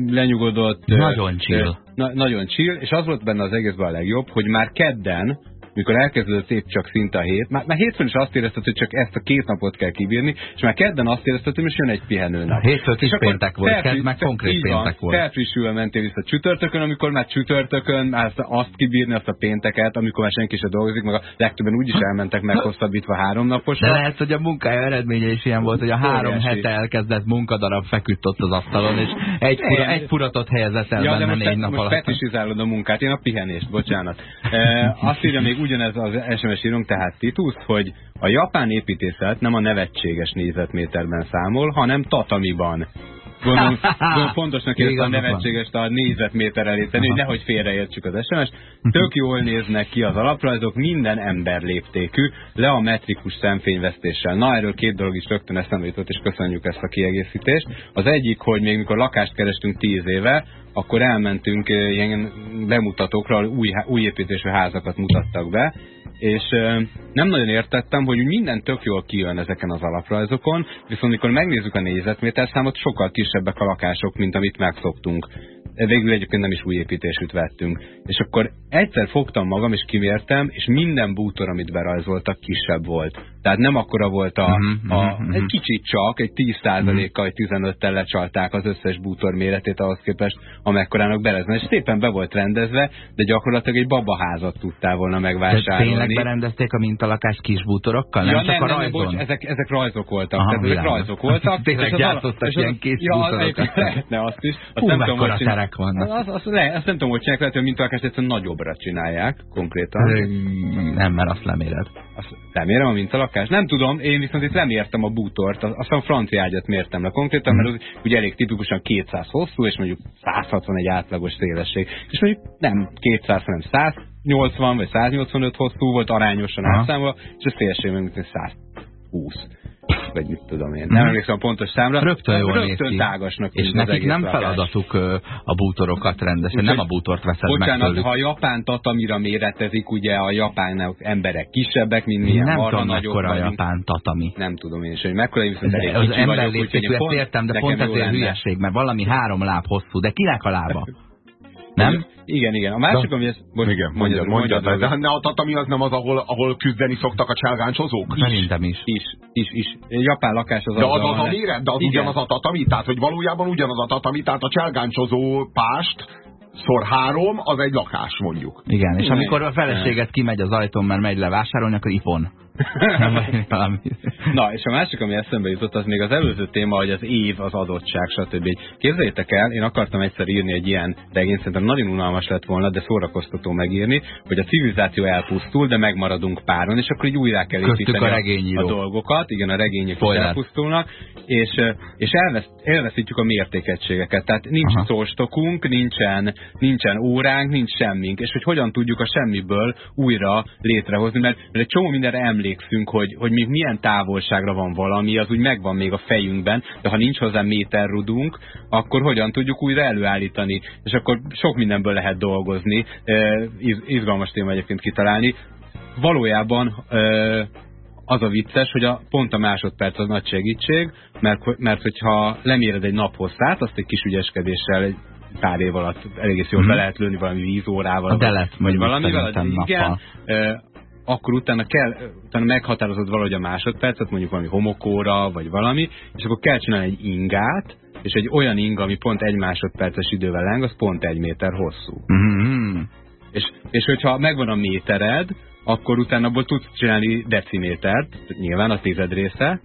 lenyugodott. Nagyon chill. Na, nagyon chill, és az volt benne az egészben a legjobb, hogy már kedden, mikor elkezdődött épp csak szinte a hét, már, már hétfőn is azt érezted, hogy csak ezt a két napot kell kibírni, és már kedden azt érezted, hogy most jön egy pihenőnap. Hétfőn is péntek volt, kedd meg konkrét péntek volt. Felfrissülve mentél vissza csütörtökön, amikor már csütörtökön már azt kibírni, azt a pénteket, amikor már senki sem dolgozik, meg a legtöbben úgyis elmentek meghosszabbítva három naposra. De lehet, hogy a munkája eredménye is ilyen volt, hogy a három Óriási. hete elkezdett munkadarab feküdt ott az asztalon, és egy, fura, egy furatot helyezett el ja, benne négy nap alatt. Most a munkát, én a pihenést, bocsánat. E, azt írja még ugyanez az SMS írunk, tehát Titus, hogy a japán építészet nem a nevetséges nézetméterben számol, hanem tatamiban. Gondolom, gondolom fontosnak érte a nevetséges a négyzetméter elé tenni, hogy nehogy félreértsük az sms Tök jól néznek ki az alaprajzok, minden ember léptékű, le a metrikus szemfényvesztéssel. Na, erről két dolog is rögtön eszembe jutott, és köszönjük ezt a kiegészítést. Az egyik, hogy még mikor lakást kerestünk tíz éve, akkor elmentünk eh, ilyen bemutatókra, új, új építésű házakat mutattak be, és nem nagyon értettem, hogy minden tök jól kijön ezeken az alaprajzokon, viszont mikor megnézzük a négyzetméter számot, sokkal kisebbek a lakások, mint amit megszoktunk végül egyébként nem is új építésűt vettünk. És akkor egyszer fogtam magam, és kimértem, és minden bútor, amit berajzoltak, kisebb volt. Tehát nem akkora volt a, uh -huh, a -huh. egy kicsit csak, egy 10%-kal, egy 15-tel lecsalták az összes bútor méretét ahhoz képest, amekkorának belezni. És szépen be volt rendezve, de gyakorlatilag egy babaházat tudtál volna megvásárolni. Tényleg berendezték a mintalakást kis bútorokkal? Nem ja, csak nem, a rajzon? Nem, bocs, ezek, ezek rajzok voltak. Aha, tehát ezek rajzok voltak. tényleg gyártottak ilyen kis ja, bútorokat. Lehetne azt is. Azt Hú, nem tudom, hogy terek vannak. Azt, azt, le, azt nem tudom, hogy csinálják, lehet, hogy a mintalakást egyszerűen nagyobbra csinálják konkrétan. Nem, mert azt leméred. Azt lemérem a mintalakást? Nem tudom, én viszont itt lemértem a bútort, azt a francia ágyat mértem le konkrétan, mert az ugye elég tipikusan 200 hosszú, és mondjuk 160 egy átlagos szélesség. És mondjuk nem 200, hanem 180 vagy 185 hosszú volt arányosan átszámolva, és a meg 120 vagy mit tudom én. Nem mhm. emlékszem a pontos számra. Rögtön jól Rögtön néz tágasnak. És nekik nem lakás. feladatuk a bútorokat rendesen, nem a bútort veszed bocsánat, meg tőlük. ha a japán tatamira méretezik, ugye a japán emberek kisebbek, mint milyen Nem tudom, mekkora a japán tatami. Nem tudom én is, hogy mekkora, viszont elég Az ember létszékű, ezt értem, de pont ezért hülyeség, mert valami három láb hosszú, de kinek a lába? Nem? Igen, igen. A másik, ami ezt... Most igen, mondja, mondja, mondja, de, de a tatami az nem az, ahol, ahol küzdeni szoktak a cselgáncsozók? Szerintem is. Is, is, is. Japán lakás az De az az, az a méret, de az igen. ugyanaz a tatami, tehát hogy valójában ugyanaz a tatami, tehát a cselgáncsozó pást szor három, az egy lakás mondjuk. Igen, és amikor a feleséget kimegy az ajtón, mert megy le vásárolni, akkor ipon. Na, és a másik, ami eszembe jutott, az még az előző téma, hogy az év, az adottság, stb. Képzeljétek el, én akartam egyszer írni egy ilyen regényt, szerintem nagyon unalmas lett volna, de szórakoztató megírni, hogy a civilizáció elpusztul, de megmaradunk páron, és akkor így újra kell építeni a, a, dolgokat, igen, a regények is elpusztulnak, és, és elvesz, elveszítjük a mértékegységeket. Tehát nincs Aha. szóstokunk, nincsen, nincsen óránk, nincs semmink, és hogy hogyan tudjuk a semmiből újra létrehozni, mert, mert egy csomó mindenre emlékszünk, emlékszünk, hogy, hogy még milyen távolságra van valami, az úgy megvan még a fejünkben, de ha nincs hozzá méterrudunk, akkor hogyan tudjuk újra előállítani, és akkor sok mindenből lehet dolgozni, izgalmas téma egyébként kitalálni. Valójában az a vicces, hogy a, pont a másodperc az nagy segítség, mert, mert hogyha leméred egy nap hosszát, azt egy kis ügyeskedéssel egy pár év alatt egész jól hmm. be lehet lőni valami vízórával. A delet, vagy valami, igen, akkor utána kell, utána meghatározod valahogy a másodpercet, mondjuk valami homokóra, vagy valami, és akkor kell csinálni egy ingát, és egy olyan inga, ami pont egy másodperces idővel leng, az pont egy méter hosszú. Mm -hmm. és, és hogyha megvan a métered, akkor utána abból tudsz csinálni decimétert, nyilván a tized része,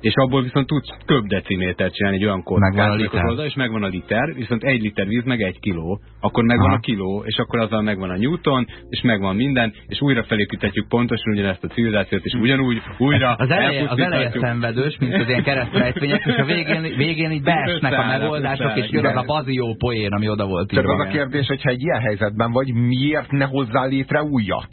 és abból viszont tudsz köbdecimétert csinálni egy olyan kockát, és megvan a liter, viszont egy liter víz meg egy kiló, akkor megvan Aha. a kiló, és akkor azzal megvan a Newton, és megvan minden, és újra felépíthetjük pontosan ugyanezt a civilizációt, és ugyanúgy újra Az eleje, az eleje szenvedős, mint az ilyen keresztrejtvények, és a végén, végén így beesnek a megoldások, és jön az a bazió poén, ami oda volt írva. Tehát az a kérdés, hogyha egy ilyen helyzetben vagy, miért ne hozzá létre újat?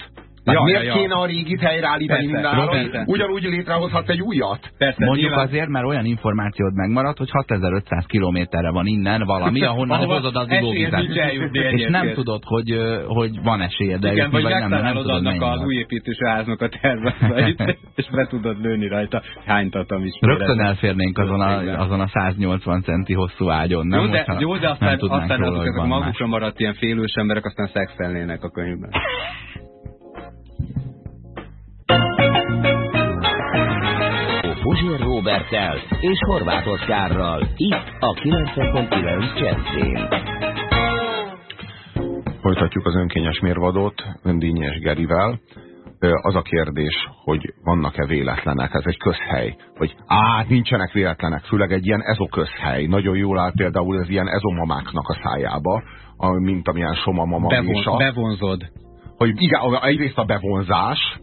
Ja, miért ja, ja. kéne a régit helyreállítani mindenáron? Ugyanúgy létrehozhatsz egy újat? Persze, Mondjuk nyilván. azért, mert olyan információd megmaradt, hogy 6500 kilométerre van innen valami, ahonnan hozod az ivóvizet. És nem tudod, hogy, hogy van esélyed Igen, vagy, vagy nem, nem tudod annak az új építős háznak a tervezeit, és be tudod lőni rajta hány tatam is. Rögtön elférnénk azon a, azon a 180 centi hosszú ágyon, nem? Jó, de, jó, de aztán, aztán azok, azok magukra maradt ilyen félős emberek, aztán szexelnének a könyvben. Puzsér Robertel és Horváth Oszkárral. Itt a 90.9 Jazzén. Folytatjuk az önkényes mérvadót Öndényes Gerivel. Az a kérdés, hogy vannak-e véletlenek, ez egy közhely, hogy á, nincsenek véletlenek, főleg egy ilyen ezoközhely. Nagyon jól áll például ez ilyen ezomamáknak a szájába, mint amilyen somamama Bevon, Bevonzod. Hogy igen, egyrészt a bevonzás,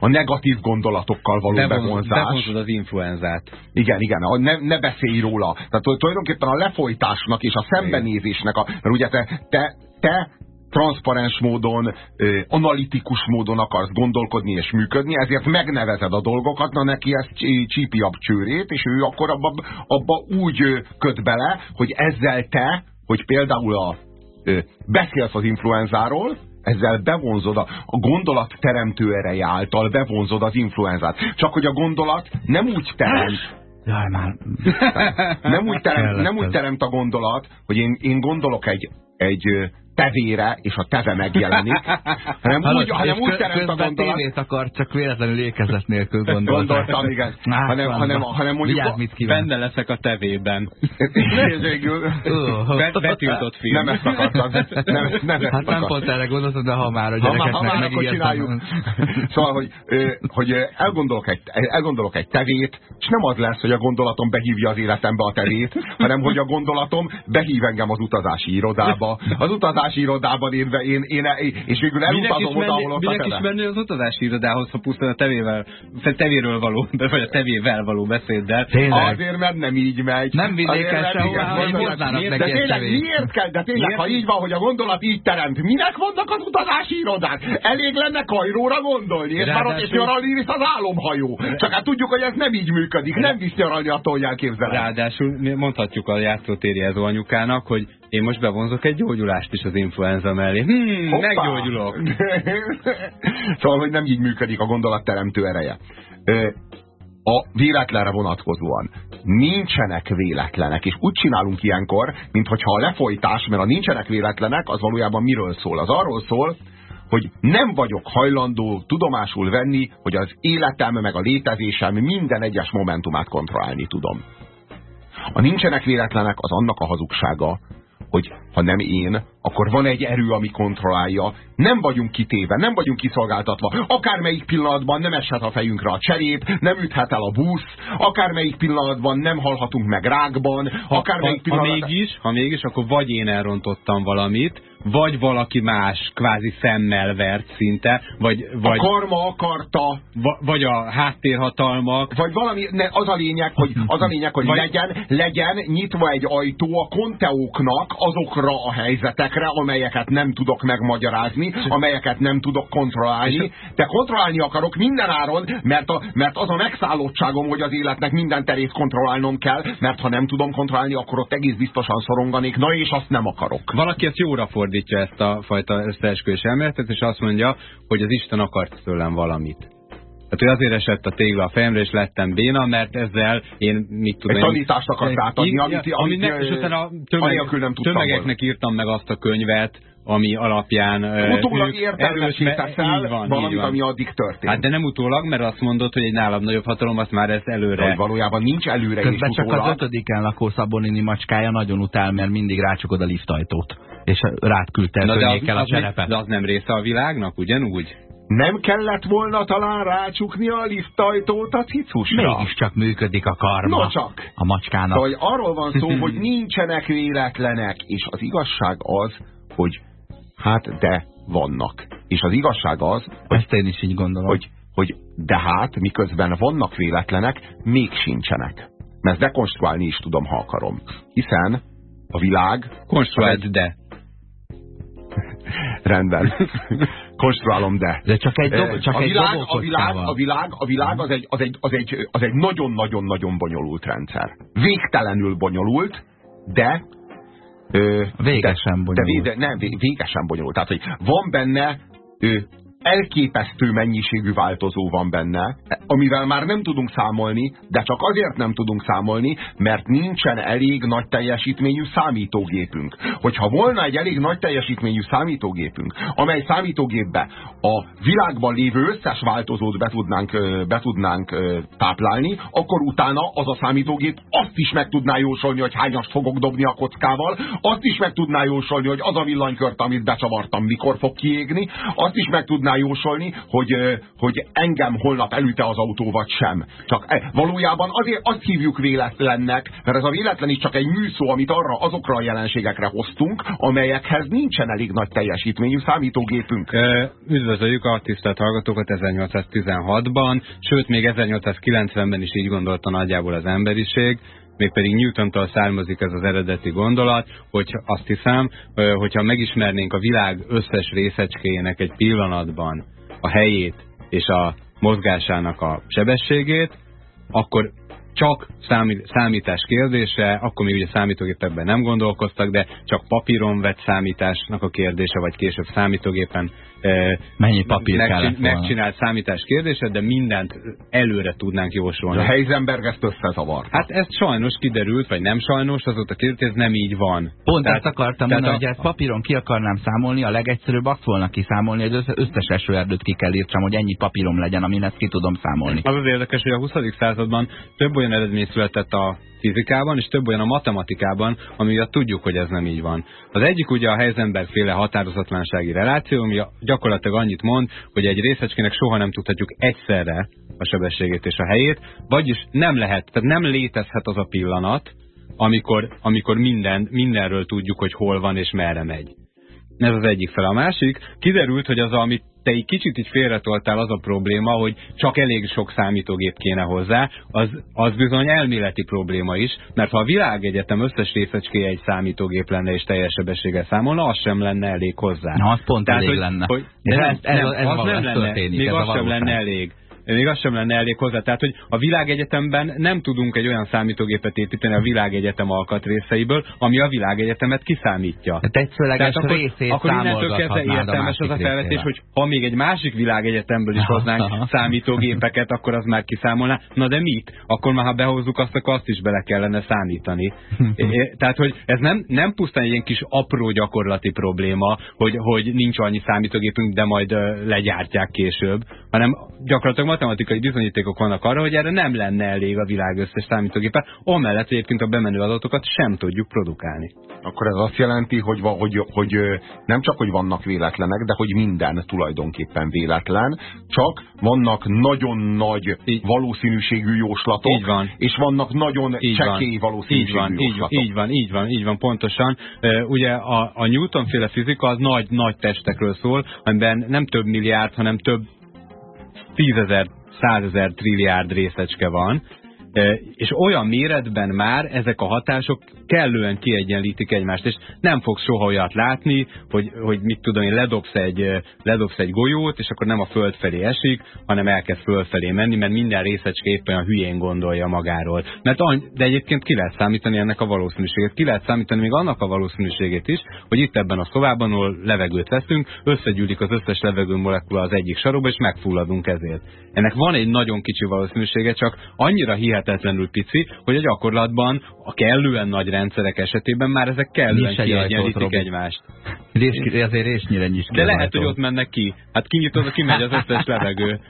a negatív gondolatokkal való Bevonz, bevonzás. Bevonzod az influenzát. Igen, igen, ne, ne beszélj róla. Tehát tulajdonképpen a lefolytásnak és a szembenézésnek, a, mert ugye te, te, te transzparens módon, analitikus módon akarsz gondolkodni és működni, ezért megnevezed a dolgokat, na neki ez csípi a csőrét, és ő akkor abba, abba úgy köt bele, hogy ezzel te, hogy például a, beszélsz az influenzáról, ezzel bevonzod a, a gondolat teremtő ereje által bevonzod az influenzát. Csak hogy a gondolat nem úgy teremt, Jaj, már... Nem úgy, teremt, nem úgy teremt a gondolat, hogy én, én gondolok egy, egy tevére, és a teve megjelenik, hanem úgy, hanem úgy teremt a gondolat. tévét akar, csak véletlenül ékezet nélkül gondoltam. Gondoltam, igen. Á, hanem, hanem, hanem mondjuk... Vigyázz, mit kíván. Benne leszek a tevében. Végül, Be- Betiltott film. nem ezt akartam. Nem, nem ezt Hát nem pont erre gondoltam, de ha már a Ha már, gyerekeknek ha már akkor csináljuk. Szóval, hogy, hogy elgondolok, egy, elgondolok egy tevét, és nem az lesz, hogy a gondolatom behívja az életembe a tevét, hanem hogy a gondolatom behív engem az utazási irodába. Az utazási irodában én, én, én, én és végül is, elutazom oda, ahol ott a minek is teve. menni az utazási irodához, ha pusztán a tevével, tevéről való, de vagy a tevével való beszéddel. Tényleg. Azért, mert nem így megy. Nem mert sehová, hogy hoznának de neki egy tényleg, tevét. miért kell, de tényleg, Miért? ha így van, hogy a gondolat így teremt, minek vannak az utazási irodák? Elég lenne Kajróra gondolni, és már ott és nyaralni visz az álomhajó. Csak hát tudjuk, hogy ez nem így működik, nem visz nyaralni attól, hogy elképzeled. Ráadásul mondhatjuk a játszótéri ezó anyukának, hogy én most bevonzok egy gyógyulást is az influenza mellé. Hmm, Hoppá! meggyógyulok. szóval, hogy nem így működik a gondolatteremtő ereje. A véletlenre vonatkozóan nincsenek véletlenek, és úgy csinálunk ilyenkor, mintha a lefolytás, mert a nincsenek véletlenek, az valójában miről szól? Az arról szól, hogy nem vagyok hajlandó tudomásul venni, hogy az életem meg a létezésem minden egyes momentumát kontrollálni tudom. A nincsenek véletlenek az annak a hazugsága, hogy ha nem én, akkor van egy erő, ami kontrollálja. Nem vagyunk kitéve, nem vagyunk kiszolgáltatva. Akármelyik pillanatban nem eshet a fejünkre a cserép, nem üthet el a busz, akármelyik pillanatban nem halhatunk meg rákban, Ha, akármelyik ha, ha, pillanatban... mégis, ha mégis, akkor vagy én elrontottam valamit, vagy valaki más kvázi szemmel vert szinte, vagy, A vagy, karma akarta, va, vagy a háttérhatalmak, vagy valami, ne, az a lényeg, hogy, az a lényeg, hogy Vagy- legyen, legyen nyitva egy ajtó a konteóknak azokra a helyzetekre, amelyeket nem tudok megmagyarázni, amelyeket nem tudok kontrollálni, de kontrollálni akarok minden áron, mert, a, mert az a megszállottságom, hogy az életnek minden terét kontrollálnom kell, mert ha nem tudom kontrollálni, akkor ott egész biztosan szoronganék, na és azt nem akarok. Valaki ezt jóra fordítja ezt a fajta összeesküvés elméletet, és azt mondja, hogy az Isten akart tőlem valamit. Tehát, hogy azért esett a tégla a fejemre, és lettem béna, mert ezzel én mit tudom... Egy tanítást akarsz átadni, amit, amit, amit, ne, és utána tömeg, nem tömegeknek írtam meg azt a könyvet, ami alapján... Utólag erős- el van, valamit, van. ami addig történt. Hát de nem utólag, mert azt mondod, hogy egy nálam nagyobb hatalom, azt már De előre... hogy valójában nincs előre és Közben csak az utólag. ötödiken lakó Szabonini macskája nagyon utál, mert mindig rácsukod a liftajtót. És rád küldte Na, de, az, a az, nem, cserepet. de az nem része a világnak, ugyanúgy? Nem kellett volna talán rácsukni a liftajtót a cicusra? Mégiscsak működik a karma. No csak. A macskának. Szóval hogy arról van szó, hogy nincsenek véletlenek, és az igazság az, hogy hát de vannak. És az igazság az, hogy, Ezt én is így gondolom. hogy, hogy de hát, miközben vannak véletlenek, még sincsenek. Mert dekonstruálni is tudom, ha akarom. Hiszen a világ Konstruáld, de. Rendben. Konstruálom, de. De csak egy, dob, csak a egy világ, a világ, a világ, a világ az egy, az egy, az egy, az egy nagyon-nagyon-nagyon bonyolult rendszer. Végtelenül bonyolult, de ö, Végesen de, bonyolult. De, nem, vé- végesen bonyolult. Tehát, hogy van benne ö, elképesztő mennyiségű változó van benne, amivel már nem tudunk számolni, de csak azért nem tudunk számolni, mert nincsen elég nagy teljesítményű számítógépünk. Hogyha volna egy elég nagy teljesítményű számítógépünk, amely számítógépbe a világban lévő összes változót be tudnánk, be tudnánk táplálni, akkor utána az a számítógép azt is meg tudná jósolni, hogy hányast fogok dobni a kockával, azt is meg tudná jósolni, hogy az a villanykört, amit becsavartam, mikor fog kiégni, azt is meg tudná jósolni, hogy, hogy engem holnap elüte az autó, vagy sem. Csak e, valójában azért azt hívjuk véletlennek, mert ez a véletlen is csak egy műszó, amit arra azokra a jelenségekre hoztunk, amelyekhez nincsen elég nagy teljesítményű számítógépünk. Üdvözöljük a tisztelt hallgatókat 1816-ban, sőt még 1890-ben is így gondolta nagyjából az emberiség, mégpedig Newtontól származik ez az eredeti gondolat, hogy azt hiszem, hogyha megismernénk a világ összes részecskéjének egy pillanatban a helyét és a mozgásának a sebességét, akkor csak számítás kérdése, akkor még ugye számítógépekben nem gondolkoztak, de csak papíron vett számításnak a kérdése, vagy később számítógépen Mennyi papír megcsin megcsinált számítás kérdése, de mindent előre tudnánk jósolni. A Heisenberg ezt összezavart. Hát ez sajnos kiderült, vagy nem sajnos, azóta kiderült, ez nem így van. Pont tehát, ezt akartam mondani, a... hogy ezt papíron ki akarnám számolni, a legegyszerűbb azt volna kiszámolni, hogy az összes esőerdőt ki kell írtsam, hogy ennyi papírom legyen, amin ezt ki tudom számolni. Az az érdekes, hogy a 20. században több olyan eredmény született a fizikában, és több olyan a matematikában, amiatt tudjuk, hogy ez nem így van. Az egyik ugye a Heisenberg féle határozatlansági reláció, ami gyakorlatilag annyit mond, hogy egy részecskének soha nem tudhatjuk egyszerre a sebességét és a helyét, vagyis nem lehet, tehát nem létezhet az a pillanat, amikor, amikor minden, mindenről tudjuk, hogy hol van és merre megy. Ez az egyik fel. A másik, kiderült, hogy az, amit te egy kicsit így félretoltál az a probléma, hogy csak elég sok számítógép kéne hozzá, az, az bizony elméleti probléma is, mert ha a világegyetem összes részecskéje egy számítógép lenne és teljes sebességgel számolna, az sem lenne elég hozzá. Na, az pont Tehát, elég hogy, lenne. Hogy, de nem, ez, ez, nem, ez az nem lenne, történik, még az sem lenne elég még az sem lenne elég hozzá. Tehát, hogy a világegyetemben nem tudunk egy olyan számítógépet építeni a világegyetem alkatrészeiből, ami a világegyetemet kiszámítja. Hát egyszerűleges akkor, részét akkor innentől kezdve értelmes az a felvetés, hogy ha még egy másik világegyetemből is hoznánk számítógépeket, akkor az már kiszámolná. Na de mit? Akkor már ha behozzuk azt, akkor azt is bele kellene számítani. Tehát, hogy ez nem, nem pusztán egy ilyen kis apró gyakorlati probléma, hogy, hogy nincs annyi számítógépünk, de majd legyártják később, hanem gyakorlatilag matematikai bizonyítékok vannak arra, hogy erre nem lenne elég a világ összes számítógépe, amellett egyébként a bemenő adatokat sem tudjuk produkálni. Akkor ez azt jelenti, hogy, hogy, hogy nem csak, hogy vannak véletlenek, de hogy minden tulajdonképpen véletlen, csak vannak nagyon nagy így. valószínűségű jóslatok, így van. és vannak nagyon így csekély van. valószínűségű így van, jóslatok. Így van, így van, így van, pontosan. Ugye a, a Newton-féle fizika az nagy, nagy testekről szól, amiben nem több milliárd, hanem több tízezer, százezer trilliárd részecske van, és olyan méretben már ezek a hatások kellően kiegyenlítik egymást, és nem fogsz soha olyat látni, hogy, hogy mit tudom én, ledobsz egy, ledobsz egy golyót, és akkor nem a föld felé esik, hanem elkezd fölfelé menni, mert minden részecske éppen a hülyén gondolja magáról. Mert de egyébként ki lehet számítani ennek a valószínűségét. Ki lehet számítani még annak a valószínűségét is, hogy itt ebben a szobában, ahol levegőt veszünk, összegyűlik az összes levegő molekula az egyik sarokba, és megfulladunk ezért. Ennek van egy nagyon kicsi valószínűsége, csak annyira hihetetlenül pici, hogy a gyakorlatban a kellően nagy rendszerek esetében már ezek kellően kiegyenlítik egymást. Rés, azért résnyire nyis De lehet, hogy ott mennek ki. Hát kinyitod, kimegy az összes levegő.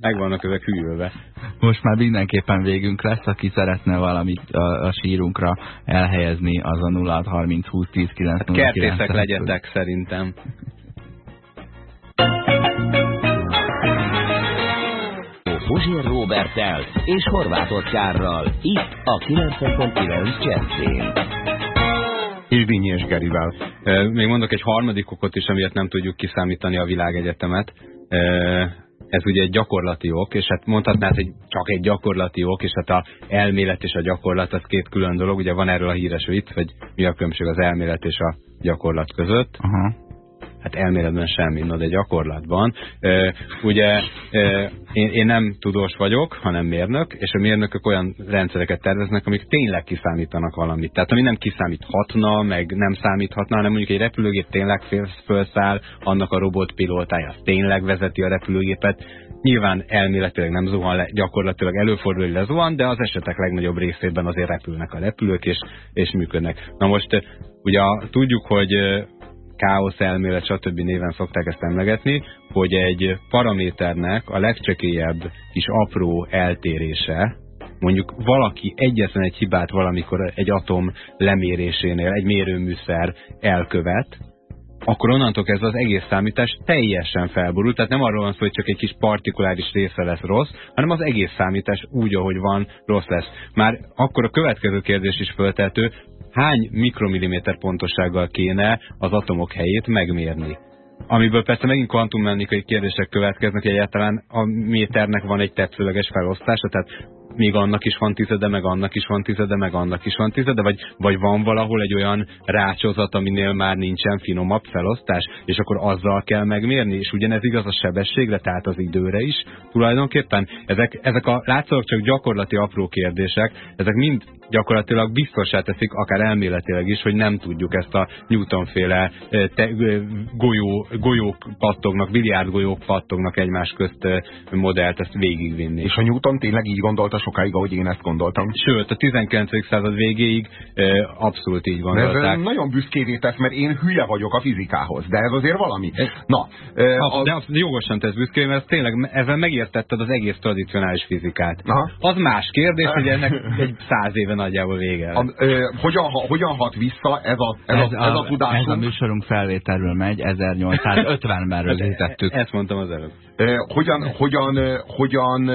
Meg vannak ezek hűlve. Most már mindenképpen végünk lesz, aki szeretne valamit a, a sírunkra elhelyezni, az a 0 30 20 10 9 hát Kertészek legyetek szerintem. Puzsér Robertel és Horváth Oszkárral. Itt a 90.9 Jazzin. Ildinyi és Gerivel. Még mondok egy harmadik okot is, amiért nem tudjuk kiszámítani a világegyetemet. Ez ugye egy gyakorlati ok, és hát mondhatnád, hogy csak egy gyakorlati ok, és hát a elmélet és a gyakorlat az két külön dolog. Ugye van erről a híres vicc, hogy mi a különbség az elmélet és a gyakorlat között. Aha hát elméletben semmi, no, de gyakorlatban. E, ugye e, én, én nem tudós vagyok, hanem mérnök, és a mérnökök olyan rendszereket terveznek, amik tényleg kiszámítanak valamit. Tehát ami nem kiszámíthatna, meg nem számíthatna, hanem mondjuk egy repülőgép tényleg felszáll, annak a robotpilótája az tényleg vezeti a repülőgépet. Nyilván elméletileg nem zuhan le, gyakorlatilag előfordul, hogy lezuhan, de az esetek legnagyobb részében azért repülnek a repülők, és, és működnek. Na most ugye tudjuk, hogy káosz elmélet, stb. néven szokták ezt emlegetni, hogy egy paraméternek a legcsekélyebb kis apró eltérése, mondjuk valaki egyetlen egy hibát valamikor egy atom lemérésénél, egy mérőműszer elkövet, akkor onnantól kezdve az egész számítás teljesen felborul. Tehát nem arról van szó, hogy csak egy kis partikuláris része lesz rossz, hanem az egész számítás úgy, ahogy van, rossz lesz. Már akkor a következő kérdés is föltető, hány mikromilliméter pontossággal kéne az atomok helyét megmérni. Amiből persze megint kvantummechanikai kérdések következnek, hogy egyáltalán a méternek van egy tetszőleges felosztása, tehát még annak is van tizede, meg annak is van tizede, meg annak is van tizede, vagy, vagy van valahol egy olyan rácsozat, aminél már nincsen finomabb felosztás, és akkor azzal kell megmérni, és ugyanez igaz a sebességre, tehát az időre is. Tulajdonképpen ezek, ezek a látszólag csak gyakorlati apró kérdések, ezek mind gyakorlatilag biztosá teszik, akár elméletileg is, hogy nem tudjuk ezt a Newton-féle golyó, golyók pattognak, biliárd golyók pattognak egymás közt modellt ezt végigvinni. És a Newton tényleg így gondolta sokáig, ahogy én ezt gondoltam? Sőt, a 19. század végéig abszolút így gondolták. Ez nagyon büszkévé tesz, mert én hülye vagyok a fizikához, de ez azért valami. Na, ha, de az jogosan tesz büszkévé, mert tényleg ezzel megértetted az egész tradicionális fizikát. Aha. Az más kérdés, hogy ennek egy száz éve nagyjából vége. A, ö, hogyan, hogyan hat vissza ez a, ez, ez a, ez a, a tudásunk? Ez a műsorunk felvételről megy, 1850-ben rögzítettük. Ezt mondtam az előbb. Ö, hogyan, hogyan, hogyan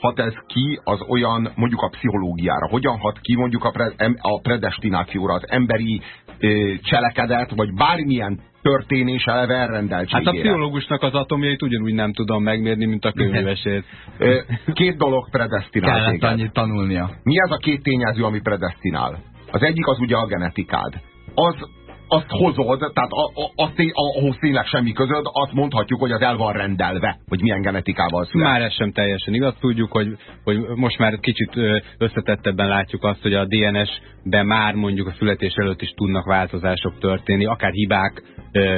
hat ez ki az olyan, mondjuk a pszichológiára? Hogyan hat ki mondjuk a, pre, a predestinációra, az emberi cselekedet, vagy bármilyen történés eleve elrendeltségére. Hát a pszichológusnak az atomjait ugyanúgy nem tudom megmérni, mint a könyvesét. Két dolog predestinál Kellett annyit tanulnia. Mi az a két tényező, ami predestinál? Az egyik az ugye a genetikád. Az azt hozod, tehát a, a, azt, ahhoz tényleg semmi közöd, azt mondhatjuk, hogy az el van rendelve, hogy milyen genetikával születik. Már ez sem teljesen igaz. Tudjuk, hogy, hogy most már kicsit összetettebben látjuk azt, hogy a DNS-ben már mondjuk a születés előtt is tudnak változások történni, akár hibák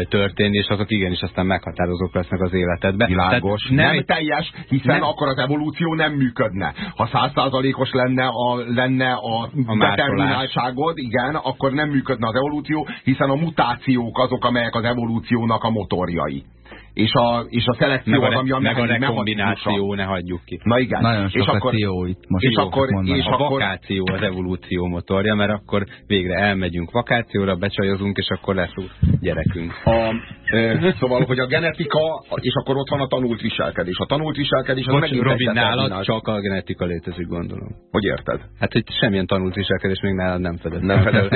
történni, és azok igenis aztán meghatározók lesznek az életedben. Világos. nem, nem teljes, hiszen nem. akkor az evolúció nem működne. Ha százszázalékos lenne a, lenne a, a determináltságod, igen, akkor nem működne az evolúció, hiszen a mutációk azok, amelyek az evolúciónak a motorjai és a, és a szelekció meg a, az, ami a meg a rekombináció, ne hagyjuk ki. Na igen. Nagyon sok és a akkor, itt most és akkor, és a akkor... vakáció az evolúció motorja, mert akkor végre elmegyünk vakációra, becsajozunk, és akkor lesz gyerekünk. A, e, szóval, hogy a genetika, és akkor ott van a tanult viselkedés. A tanult viselkedés az Bocs, megint Robin, nálad csak a genetika létezik, gondolom. Hogy érted? Hát, hogy semmilyen tanult viselkedés még nálad nem fedett. Nem fedett.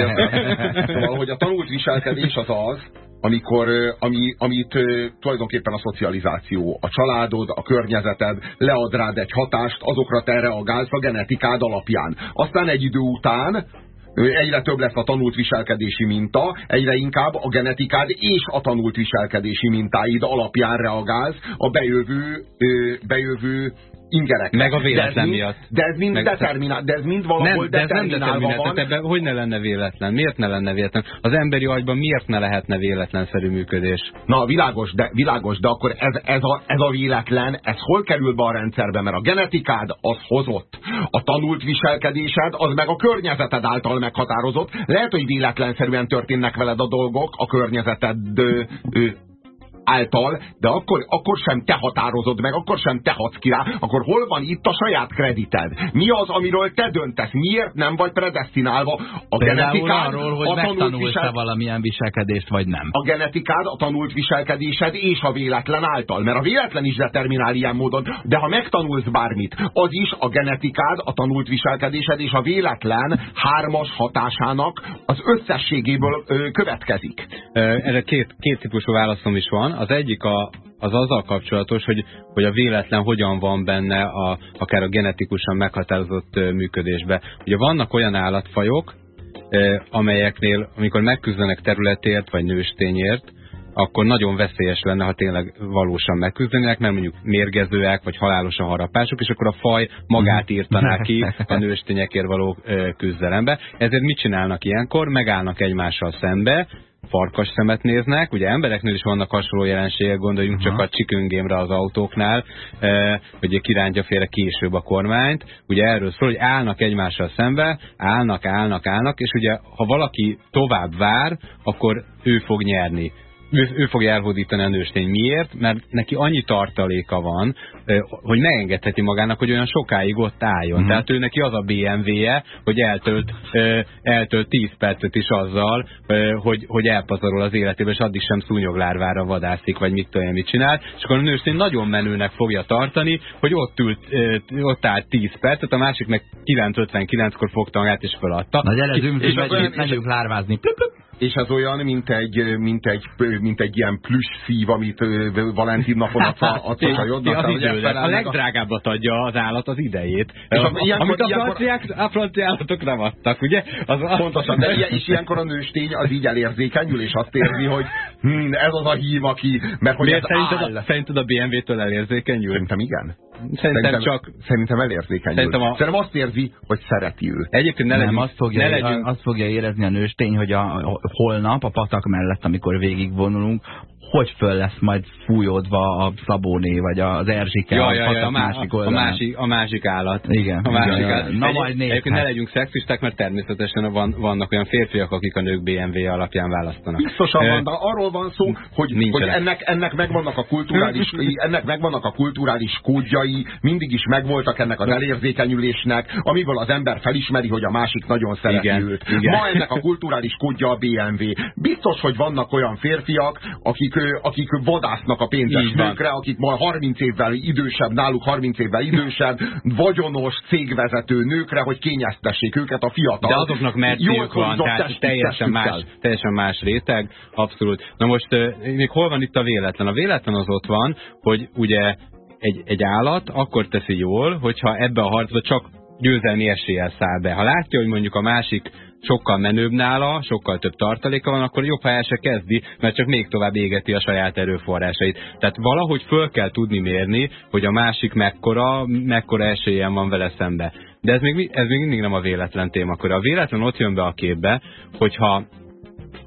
szóval, hogy a tanult viselkedés az az, amikor, ami, amit tulajdonképpen a szocializáció, a családod, a környezeted lead rád egy hatást, azokra te reagálsz a genetikád alapján. Aztán egy idő után egyre több lesz a tanult viselkedési minta, egyre inkább a genetikád és a tanult viselkedési mintáid alapján reagálsz a bejövő, bejövő ingerek. Meg a véletlen de miatt. De ez mind determinál, de ez mind valahol nem, de ez nem determinál. van. Ebben hogy ne lenne véletlen? Miért ne lenne véletlen? Az emberi agyban miért ne lehetne véletlenszerű működés? Na, világos, de, világos, de akkor ez, ez, a, ez a véletlen, ez hol kerül be a rendszerbe? Mert a genetikád az hozott, a tanult viselkedésed az meg a környezeted által meghatározott. Lehet, hogy véletlenszerűen történnek veled a dolgok, a környezeted ö, ö, által, de akkor, akkor sem te határozod meg, akkor sem te hadsz ki rá, akkor hol van itt a saját kredited? Mi az, amiről te döntesz? Miért nem vagy predestinálva? A genetikád, arról, hogy a megtanulsz visel... valamilyen viselkedést, vagy nem. A genetikád, a tanult viselkedésed és a véletlen által. Mert a véletlen is determinál ilyen módon, de ha megtanulsz bármit, az is a genetikád, a tanult viselkedésed és a véletlen hármas hatásának az összességéből ö, következik. Erre két, két típusú válaszom is van. Az egyik a, az azzal kapcsolatos, hogy, hogy a véletlen hogyan van benne a, akár a genetikusan meghatározott működésbe. Ugye vannak olyan állatfajok, amelyeknél, amikor megküzdenek területért vagy nőstényért, akkor nagyon veszélyes lenne, ha tényleg valósan megküzdenének, mert mondjuk mérgezőek, vagy halálos a harapások, és akkor a faj magát írtaná ki a nőstényekért való küzdelembe. Ezért mit csinálnak ilyenkor? Megállnak egymással szembe, farkas szemet néznek, ugye embereknél is vannak hasonló jelenségek, gondoljunk uh -huh. csak a chicken game az autóknál, eh, hogy kirántja félre később a kormányt, ugye erről szól, hogy állnak egymással szembe, állnak, állnak, állnak, és ugye ha valaki tovább vár, akkor ő fog nyerni ő, ő fogja elhódítani a nőstény. Miért? Mert neki annyi tartaléka van, hogy megengedheti magának, hogy olyan sokáig ott álljon. Mm. Tehát ő neki az a BMW-je, hogy eltölt, eltölt 10 percet is azzal, hogy, hogy elpazarol az életébe, és addig sem szúnyoglárvára vadászik, vagy mit tudom, mit csinál. És akkor a nőstény nagyon menőnek fogja tartani, hogy ott ült, ott állt 10 percet, a másik meg 9.59-kor fogta magát és feladta. Na gyere, és megyünk, megyünk lárvázni. Plup, plup. És ez olyan, mint egy, mint egy, mint egy ilyen plusz szív, amit Valentin napon adsz a, adsz a csajodnak. A legdrágábbat adja az állat az idejét. És a, ilyenkor, amit a, franciák, a francia állatok nem adtak, ugye? Az, az Pontosan, de ilyen, és ilyenkor a nőstény az így elérzékenyül, és azt érzi, hogy hm, ez az a hím, aki... Mert hogy Miért szerinted, a, szerinted a BMW-től elérzékenyül? Szerintem igen. Szerintem, szerintem csak... Szerintem elérzékenyül. Szerintem, a... szerintem azt érzi, hogy szereti ő. Egyébként ne legyünk, nem, azt fogja, ne legyünk... azt fogja érezni a nőstény, hogy a, a, holnap a patak mellett, amikor végigvonulunk, hogy föl lesz majd fújódva a Szabóné, vagy az Erzsike, ja, a, ja, ja, a, másik a, a, másik, a másik állat. Igen. A másik igen, állat. Na Egy, majd nézd. Egyébként ne legyünk szexisták, mert természetesen van, vannak olyan férfiak, akik a nők BMW alapján választanak. Biztosan van, de arról van szó, hogy, hogy ennek, ennek megvannak a kulturális, ennek megvannak a kulturális kódjai, mindig is megvoltak ennek az elérzékenyülésnek, amiből az ember felismeri, hogy a másik nagyon szereti igen, őt. Igen. Ma ennek a kulturális kódja a BMW. Biztos, hogy vannak olyan férfiak, akik akik vadásznak a pénzes nőkre, akik majd 30 évvel idősebb, náluk 30 évvel idősebb, vagyonos cégvezető nőkre, hogy kényeztessék őket a fiatal. De azoknak merciük van, tehát teljesen más, teljesen más réteg, abszolút. Na most még hol van itt a véletlen? A véletlen az ott van, hogy ugye egy, egy állat akkor teszi jól, hogyha ebbe a harcba csak győzelmi eséllyel száll be. Ha látja, hogy mondjuk a másik sokkal menőbb nála, sokkal több tartaléka van, akkor jobb, ha el se kezdi, mert csak még tovább égeti a saját erőforrásait. Tehát valahogy föl kell tudni mérni, hogy a másik mekkora, mekkora esélyen van vele szembe. De ez még, ez még mindig nem a véletlen témakör. A véletlen ott jön be a képbe, hogyha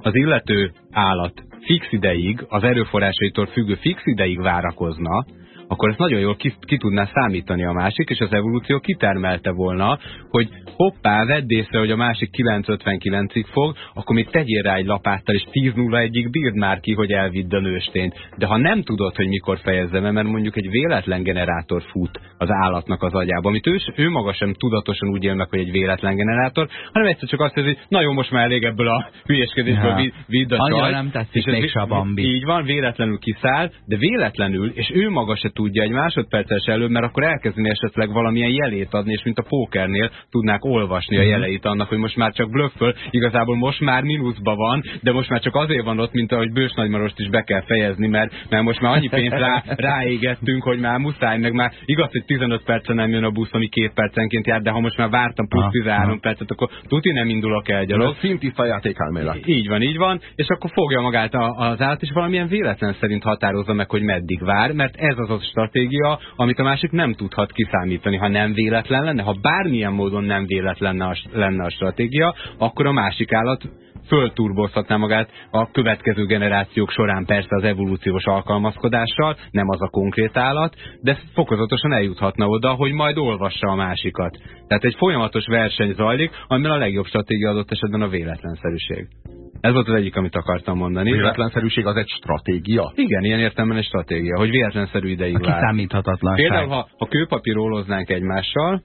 az illető állat fix ideig, az erőforrásaitól függő fix ideig várakozna, akkor ezt nagyon jól ki, ki tudná számítani a másik, és az evolúció kitermelte volna, hogy hoppá, vedd észre, hogy a másik 9.59-ig fog, akkor még tegyél rá egy lapáttal, és 10.01-ig bírd már ki, hogy elvidd a nőstényt. De ha nem tudod, hogy mikor fejezze be, mert mondjuk egy véletlen generátor fut az állatnak az agyába, amit ő, ő maga sem tudatosan úgy él meg, hogy egy véletlen generátor, hanem egyszer csak azt mondja, hogy nagyon most már elég ebből a hülyeskedésből ja. vidd a csaj. nem tetszik még a bambi. Így van, véletlenül kiszáll, de véletlenül, és ő maga se tudja egy másodperces előbb, mert akkor elkezdeni esetleg valamilyen jelét adni, és mint a pókernél tudnák olvasni a mhm. jeleit annak, hogy most már csak blöfföl, igazából most már mínuszba van, de most már csak azért van ott, mint ahogy Bős Nagymarost is be kell fejezni, mert, mert most már annyi pénzt rá, ráégettünk, hogy már muszáj, meg már igaz, hogy 15 percen nem jön a busz, ami két percenként jár, de ha most már vártam plusz 13 percet, akkor tuti nem indulok el gyalog. Szintiszta játékelmélet. Így van, így van, és akkor fogja magát az állat, és valamilyen véletlen szerint határozza meg, hogy meddig vár, mert ez az a stratégia, amit a másik nem tudhat kiszámítani. Ha nem véletlen lenne, ha bármilyen módon nem véletlen lenne a, lenne stratégia, akkor a másik állat fölturbozhatná magát a következő generációk során persze az evolúciós alkalmazkodással, nem az a konkrét állat, de fokozatosan eljuthatna oda, hogy majd olvassa a másikat. Tehát egy folyamatos verseny zajlik, amiben a legjobb stratégia adott esetben a véletlenszerűség. Ez volt az egyik, amit akartam mondani. Véletlenszerűség az egy stratégia? Igen, ilyen értelemben egy stratégia, hogy véletlenszerű ideig a kiszámíthatatlanság. Például, ha, ha kőpapíroloznánk egymással,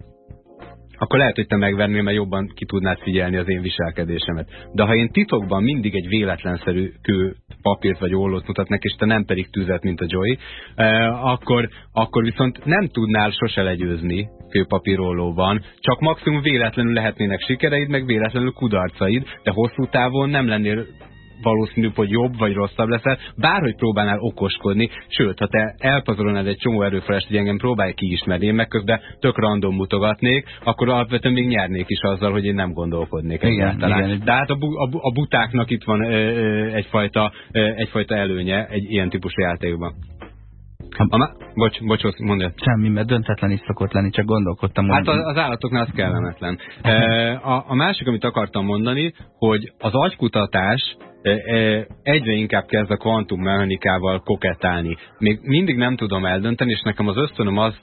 akkor lehet, hogy te megvernél, mert jobban ki tudnád figyelni az én viselkedésemet. De ha én titokban mindig egy véletlenszerű kő papírt vagy ollót mutatnak, és te nem pedig tüzet, mint a Joey, eh, akkor, akkor viszont nem tudnál sose legyőzni kőpapírollóban, csak maximum véletlenül lehetnének sikereid, meg véletlenül kudarcaid, de hosszú távon nem lennél valószínűbb, hogy jobb vagy rosszabb leszel, bárhogy próbálnál okoskodni, sőt, ha te elpazarolnád egy csomó erőforrást, hogy engem próbálj kiismerni, én meg közben tök random mutogatnék, akkor alapvetően még nyernék is azzal, hogy én nem gondolkodnék igen, egyáltalán. Igen. De hát a, bu a, bu a butáknak itt van ö, ö, egyfajta, ö, egyfajta előnye egy ilyen típusú játékban. A, bocs, bocs, mondja. Semmi, mert döntetlen is szokott lenni, csak gondolkodtam. Hát az, az állatoknál az kellemetlen. a, a másik, amit akartam mondani, hogy az agykutatás egyre inkább kezd a kvantummechanikával koketálni. Még mindig nem tudom eldönteni, és nekem az ösztönöm az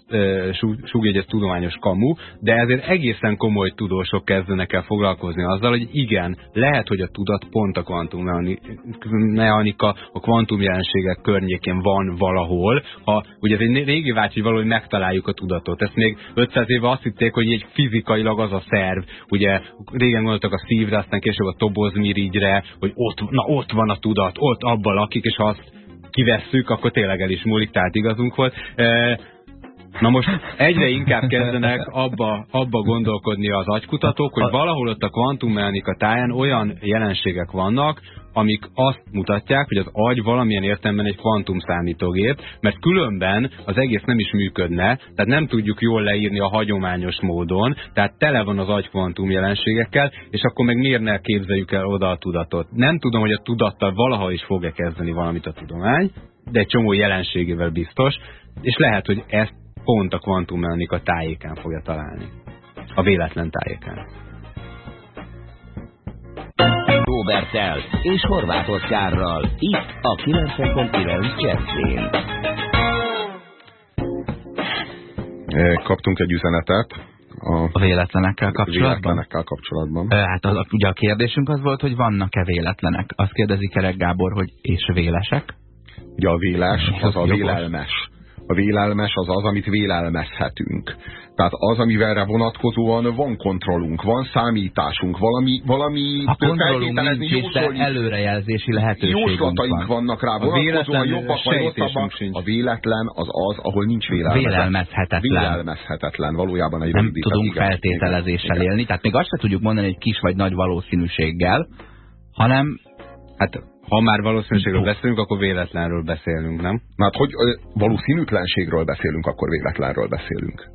súg, hogy ez tudományos kamu, de ezért egészen komoly tudósok kezdenek el foglalkozni azzal, hogy igen, lehet, hogy a tudat pont a kvantummechanika, a kvantumjelenségek környékén van valahol. Ha, ugye ez egy régi vágy, hogy valahogy megtaláljuk a tudatot. Ezt még 500 éve azt hitték, hogy egy fizikailag az a szerv. Ugye régen gondoltak a szívre, aztán később a tobozmirigyre, hogy ott na ott van a tudat, ott abban lakik, és ha azt kivesszük, akkor tényleg el is múlik, tehát igazunk volt. E, Na most egyre inkább kezdenek abba, abba gondolkodni az agykutatók, hogy valahol ott a kvantummechanika táján olyan jelenségek vannak, amik azt mutatják, hogy az agy valamilyen értelemben egy kvantum számítógép, mert különben az egész nem is működne, tehát nem tudjuk jól leírni a hagyományos módon, tehát tele van az agy kvantum jelenségekkel, és akkor meg miért ne képzeljük el oda a tudatot. Nem tudom, hogy a tudattal valaha is fog-e kezdeni valamit a tudomány, de egy csomó jelenségével biztos, és lehet, hogy ezt pont a kvantummechanika tájékán fogja találni. A véletlen tájékán. Robertel és Horváth Oszkárral. Itt a 90.9 Jazzin. Kaptunk egy üzenetet. A, a véletlenekkel kapcsolatban? Véletlenekkel kapcsolatban. Hát az, ugye a kérdésünk az volt, hogy vannak-e véletlenek. Azt kérdezi Kerek Gábor, hogy és vélesek? Ugye a véles az a vélelmes. A vélelmes az az, amit vélelmezhetünk. Tehát az, amivelre vonatkozóan van kontrollunk, van számításunk, valami, valami a kontrollunk nincs de előrejelzési lehetőségünk Jóslataink van. vannak rá, vonatkozóan jobbak vagy rosszabbak. A véletlen az az, ahol nincs vélelmezet. Vélelmezhetetlen. Vélelmezhetetlen, valójában egy Nem tudunk igen, feltételezéssel igen, élni, tehát még azt se tudjuk mondani egy kis vagy nagy valószínűséggel, hanem Hát ha már valószínűségről beszélünk, akkor véletlenről beszélünk, nem? Hát, hogy valószínűtlenségről beszélünk, akkor véletlenről beszélünk.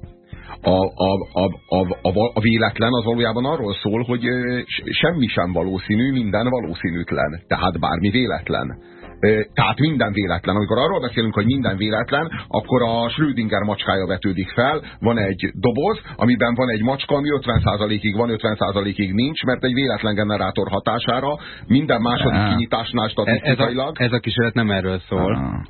A, a, a, a, a, a véletlen az valójában arról szól, hogy semmi sem valószínű, minden valószínűtlen. Tehát bármi véletlen. Tehát minden véletlen. Amikor arról beszélünk, hogy minden véletlen, akkor a Schrödinger macskája vetődik fel. Van egy doboz, amiben van egy macska, ami 50%-ig van, 50%-ig nincs, mert egy véletlen generátor hatására minden második kinyitásnál statisztikailag... Ez a, ez a kísérlet nem erről szól.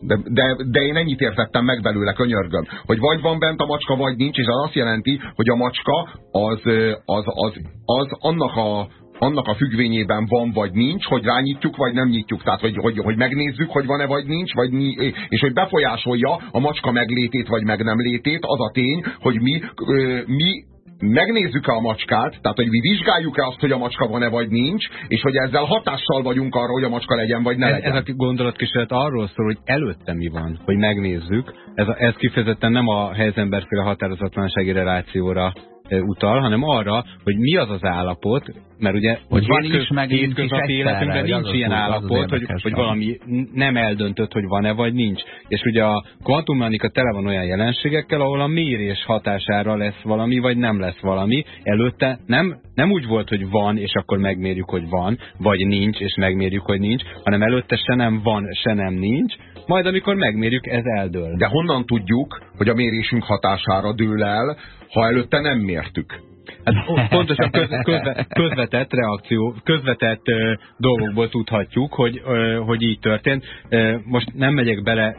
De, de, de én ennyit értettem meg belőle, könyörgöm. Hogy vagy van bent a macska, vagy nincs, és az azt jelenti, hogy a macska az, az, az, az annak a, annak a függvényében van vagy nincs, hogy rányítjuk vagy nem nyitjuk. Tehát, hogy, hogy, hogy megnézzük, hogy van-e vagy nincs, vagy és hogy befolyásolja a macska meglétét vagy meg nem létét, az a tény, hogy mi, mi megnézzük-e a macskát, tehát hogy mi vizsgáljuk-e azt, hogy a macska van-e vagy nincs, és hogy ezzel hatással vagyunk arra, hogy a macska legyen vagy ne legyen. Ez, ez a gondolatkísérlet arról szól, hogy előtte mi van, hogy megnézzük. Ez, a, ez kifejezetten nem a Heisenberg-féle határozatlansági relációra utal, hanem arra, hogy mi az az állapot, mert ugye hogy van is, meg hétköznapi életünkben nincs ilyen az állapot, az hogy, hogy valami nem eldöntött, hogy van-e vagy nincs. És ugye a kvantummechanika tele van olyan jelenségekkel, ahol a mérés hatására lesz valami, vagy nem lesz valami. Előtte nem, nem úgy volt, hogy van, és akkor megmérjük, hogy van, vagy nincs, és megmérjük, hogy nincs, hanem előtte se nem van, se nem nincs, majd amikor megmérjük, ez eldől. De honnan tudjuk, hogy a mérésünk hatására dől el, ha előtte nem mértük? Hát pontosan köz, közve, közvetett reakció, közvetett dolgokból tudhatjuk, hogy, hogy így történt. Most nem megyek bele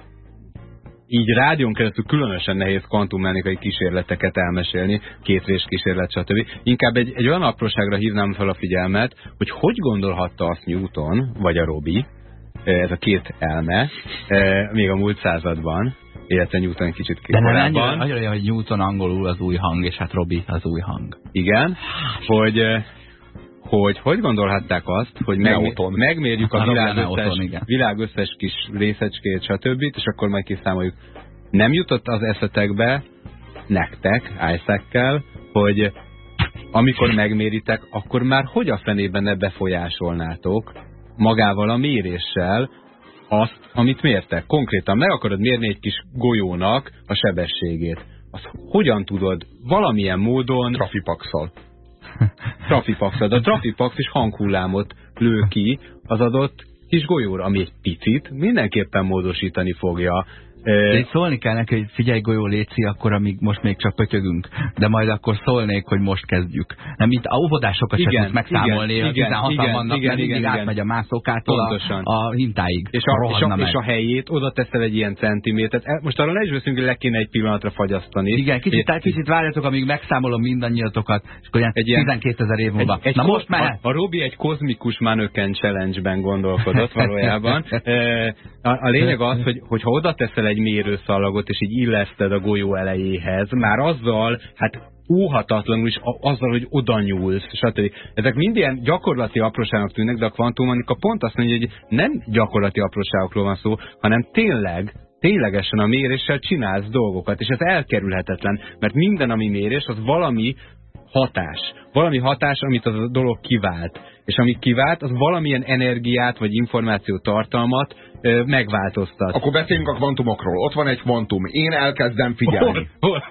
így rádión keresztül különösen nehéz kvantummechanikai kísérleteket elmesélni, kétrés kísérlet, stb. Inkább egy, egy olyan apróságra hívnám fel a figyelmet, hogy hogy gondolhatta azt Newton, vagy a Robi, ez a két elme, még a múlt században, illetve Newton kicsit De nem annyira, annyira, hogy Newton angolul az új hang, és hát Robi az új hang. Igen, hogy hogy hogy gondolhatták azt, hogy meg, megmérjük a világ összes, világ összes kis részecskét, stb. és akkor majd kiszámoljuk. Nem jutott az eszetekbe nektek, isaac hogy amikor megméritek, akkor már hogy a fenében ne befolyásolnátok magával a méréssel azt, amit mértek. Konkrétan meg akarod mérni egy kis golyónak a sebességét. Azt hogyan tudod valamilyen módon... Trafipaxal. Trafipaxal. De a trafipax is hanghullámot lő ki az adott kis golyóra, ami egy picit mindenképpen módosítani fogja de itt szólni kell neki, hogy figyelj golyó léci, akkor amíg most még csak pötyögünk, de majd akkor szólnék, hogy most kezdjük. Nem, itt a óvodásokat igen, sem megszámolni, igen, 16 igen, vannak, igen, igen, igen, átmegy a mászókától a, a hintáig. És a, és, a, és a helyét oda teszel egy ilyen centimétert. E, most arra ne is veszünk, hogy le kéne egy pillanatra fagyasztani. Igen, kicsit, tehát kicsit várjatok, amíg megszámolom mindannyiatokat, és akkor egy ilyen 12 ezer év múlva. Egy, egy Na most már! A, a Robi egy kozmikus Manöken challenge-ben gondolkodott valójában. A, a lényeg az, hogy, hogy ha oda teszel egy mérőszalagot, és így illeszted a golyó elejéhez, már azzal, hát óhatatlanul is azzal, hogy oda nyúlsz, stb. Ezek mind ilyen gyakorlati apróságok tűnnek, de a kvantummechanika pont azt mondja, hogy nem gyakorlati apróságokról van szó, hanem tényleg ténylegesen a méréssel csinálsz dolgokat, és ez elkerülhetetlen, mert minden, ami mérés, az valami hatás. Valami hatás, amit az a dolog kivált. És amit kivált, az valamilyen energiát vagy információ tartalmat megváltoztat. Akkor beszéljünk a kvantumokról. Ott van egy kvantum. Én elkezdem figyelni. Hol? Hol?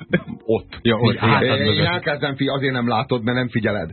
Ott. Ja, ott. Én, én elkezdem figyelni, azért nem látod, mert nem figyeled.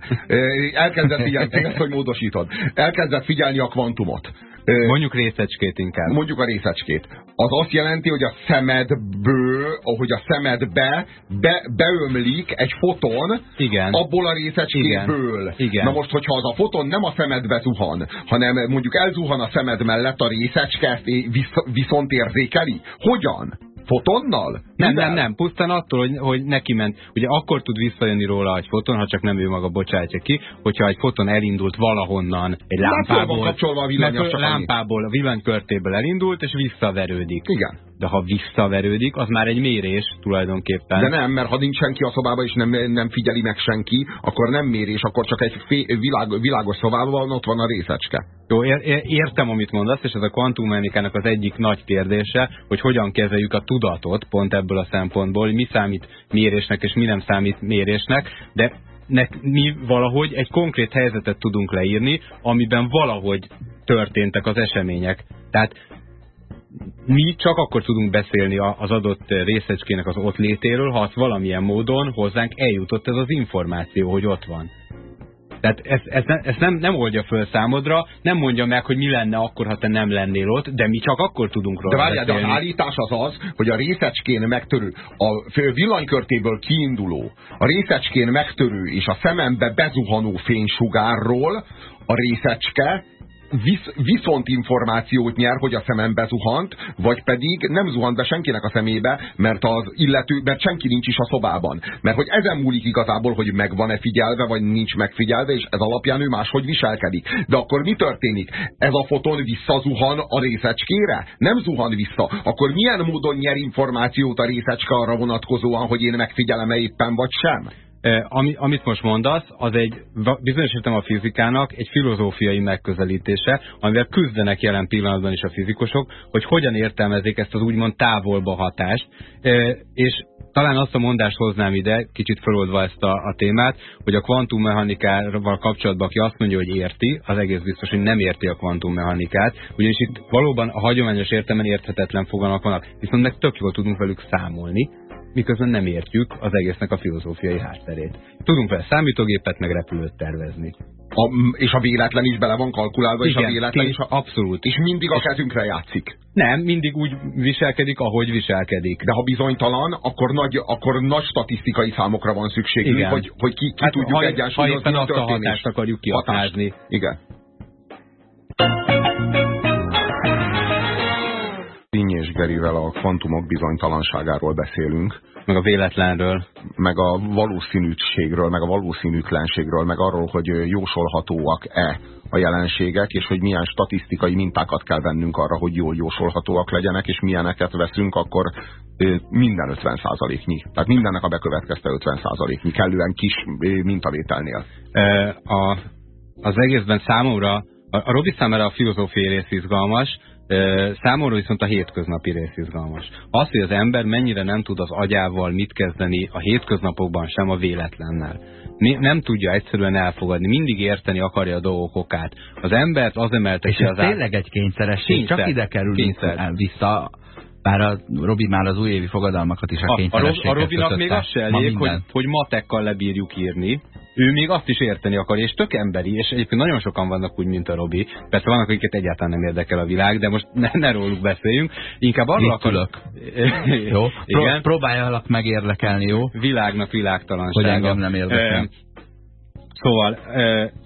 Elkezded figyelni, ezt, hogy módosítod. Elkezded figyelni a kvantumot. Mondjuk részecskét inkább. Mondjuk a részecskét. Az azt jelenti, hogy a szemedből, ahogy a szemedbe be, beömlik egy foton Igen. abból a részecskéből. Igen. Igen. Na most, hogyha az a foton nem a szemedbe zuhan, hanem mondjuk elzuhan a szemed mellett a részecske, ezt visz, viszont érzékeli. Hogyan? Fotonnal? Nem, nem, nem. Pusztán attól, hogy, hogy neki ment. Ugye akkor tud visszajönni róla egy foton, ha csak nem ő maga bocsátja ki, hogyha egy foton elindult valahonnan egy lámpából. Van kapcsolva a villanyos, csak lámpából, a villanykörtéből elindult, és visszaverődik. Igen. De ha visszaverődik, az már egy mérés tulajdonképpen. De nem, mert ha nincs senki a szobában, és nem, nem figyeli meg senki, akkor nem mérés, akkor csak egy fé, világ, világos szobában ott van a részecske. Jó, értem, amit mondasz, és ez a kvantummechanikának az egyik nagy kérdése, hogy hogyan kezeljük a tudatot, pont ebből a szempontból, hogy mi számít mérésnek, és mi nem számít mérésnek, de nek, mi valahogy egy konkrét helyzetet tudunk leírni, amiben valahogy történtek az események. Tehát mi csak akkor tudunk beszélni az adott részecskének az ott létéről, ha az valamilyen módon hozzánk eljutott ez az információ, hogy ott van. Tehát ezt, ezt, ne, ezt nem, nem oldja föl számodra, nem mondja meg, hogy mi lenne akkor, ha te nem lennél ott, de mi csak akkor tudunk róla De várjál, de az állítás az az, hogy a részecskén megtörő, a villanykörtéből kiinduló, a részecskén megtörő és a szemembe bezuhanó fénysugárról a részecske visz, viszont információt nyer, hogy a szemembe zuhant, vagy pedig nem zuhant be senkinek a szemébe, mert az illető, mert senki nincs is a szobában. Mert hogy ezen múlik igazából, hogy megvan-e figyelve, vagy nincs megfigyelve, és ez alapján ő máshogy viselkedik. De akkor mi történik? Ez a foton visszazuhan a részecskére? Nem zuhan vissza. Akkor milyen módon nyer információt a részecske arra vonatkozóan, hogy én megfigyelem-e éppen, vagy sem? Ami, amit most mondasz, az egy bizonyos a fizikának egy filozófiai megközelítése, amivel küzdenek jelen pillanatban is a fizikusok, hogy hogyan értelmezik ezt az úgymond távolba hatást, és talán azt a mondást hoznám ide, kicsit feloldva ezt a, a témát, hogy a kvantummechanikával kapcsolatban, aki azt mondja, hogy érti, az egész biztos, hogy nem érti a kvantummechanikát, ugyanis itt valóban a hagyományos értelemben érthetetlen fogalmak vannak, viszont meg tök jól tudunk velük számolni, miközben nem értjük az egésznek a filozófiai hátterét. Tudunk vele számítógépet, meg repülőt tervezni. A, és a véletlen is bele van kalkulálva, Igen, és a véletlen is... A, abszolút. És mindig a kezünkre játszik. Nem, mindig úgy viselkedik, ahogy viselkedik. De ha bizonytalan, akkor nagy, akkor nagy statisztikai számokra van szükségünk, Igen. hogy, hogy ki, ki hát, tudjuk ha, egyensúlyozni ha azt a hatást akarjuk kiaknázni. Igen. Gerivel a kvantumok bizonytalanságáról beszélünk. Meg a véletlenről. Meg a valószínűségről, meg a valószínűtlenségről, meg arról, hogy jósolhatóak-e a jelenségek, és hogy milyen statisztikai mintákat kell vennünk arra, hogy jól jósolhatóak legyenek, és milyeneket veszünk, akkor minden 50%-nyi. Tehát mindennek a bekövetkezte 50%-nyi, kellően kis mintavételnél. A, az egészben számomra, a, a Robi számára a filozófiai rész izgalmas, Számomra viszont a hétköznapi rész izgalmas. Az, hogy az ember mennyire nem tud az agyával mit kezdeni a hétköznapokban sem a véletlennel. Nem tudja egyszerűen elfogadni, mindig érteni akarja a dolgok okát. Az embert az emelte És ez tényleg egy kényszeresség, kényszer, csak ide kerülünk vissza bár a Robi már az újévi fogadalmakat is a kényszerességet A, a Robinak még az se elég, hogy, hogy matekkal lebírjuk írni, ő még azt is érteni akar, és tök emberi, és egyébként nagyon sokan vannak úgy, mint a Robi. Persze vannak, akiket egyáltalán nem érdekel a világ, de most ne, ne róluk beszéljünk. Inkább arról akarok... jó, Igen. próbáljalak megérdekelni, jó? Világnak világtalansága. Hogy engem nem érdekel. Szóval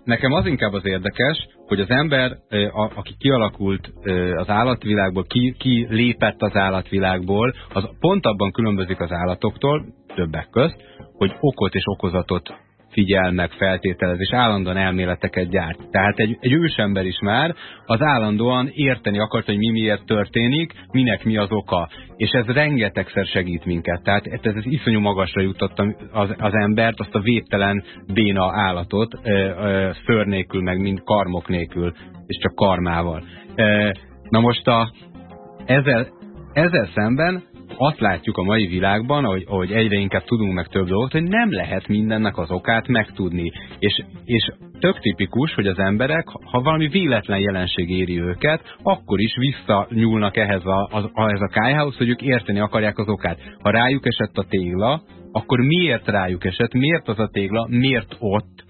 nekem az inkább az érdekes, hogy az ember, aki kialakult az állatvilágból, ki, ki lépett az állatvilágból, az pont abban különbözik az állatoktól, többek közt, hogy okot és okozatot figyel meg, feltételez, és állandóan elméleteket gyárt. Tehát egy, egy ősember is már az állandóan érteni akart, hogy mi miért történik, minek mi az oka. És ez rengetegszer segít minket. Tehát ez, ez iszonyú magasra jutott az, az embert, azt a védtelen béna állatot, ö, ö, ször nélkül, meg mind karmok nélkül, és csak karmával. Ö, na most a, ezzel ezzel szemben azt látjuk a mai világban, ahogy, ahogy egyre inkább tudunk meg több dolgot, hogy nem lehet mindennek az okát megtudni. És, és tök tipikus, hogy az emberek, ha valami véletlen jelenség éri őket, akkor is visszanyúlnak ehhez a, a, ehhez a kájhához, hogy ők érteni akarják az okát. Ha rájuk esett a tégla, akkor miért rájuk esett, miért az a tégla, miért ott,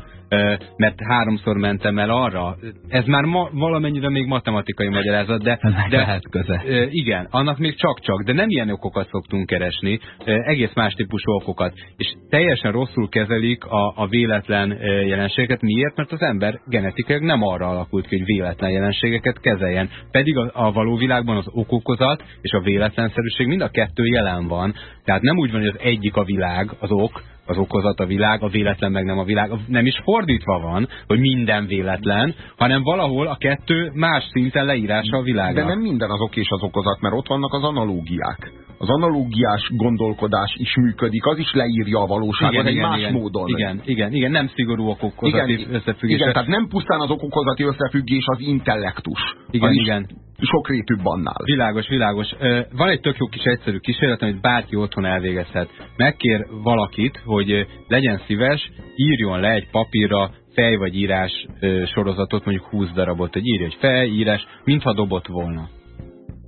mert háromszor mentem el arra. Ez már ma, valamennyire még matematikai magyarázat, de, de lehet köze. Igen, annak még csak-csak, de nem ilyen okokat szoktunk keresni, egész más típusú okokat. És teljesen rosszul kezelik a, a véletlen jelenségeket. Miért? Mert az ember genetikailag nem arra alakult ki, hogy véletlen jelenségeket kezeljen. Pedig a, a való világban az okokozat és a véletlenszerűség mind a kettő jelen van. Tehát nem úgy van, hogy az egyik a világ, az ok, az okozat a világ, a véletlen meg nem a világ. Nem is fordítva van, hogy minden véletlen, hanem valahol a kettő más szinten leírása a világnak. De nem minden az ok és az okozat, mert ott vannak az analógiák. Az analógiás gondolkodás is működik, az is leírja a valóságot igen, egy igen, más igen, módon. Igen, igen, igen, nem szigorú okokozati igen, összefüggés. Igen, tehát nem pusztán az okokozati összefüggés, az intellektus. Igen, az igen sokrétűbb annál. Világos, világos. Van egy tök jó kis egyszerű kísérlet, amit bárki otthon elvégezhet. Megkér valakit, hogy legyen szíves, írjon le egy papírra fej vagy írás sorozatot, mondjuk 20 darabot, hogy írja, hogy fej, írás, mintha dobott volna.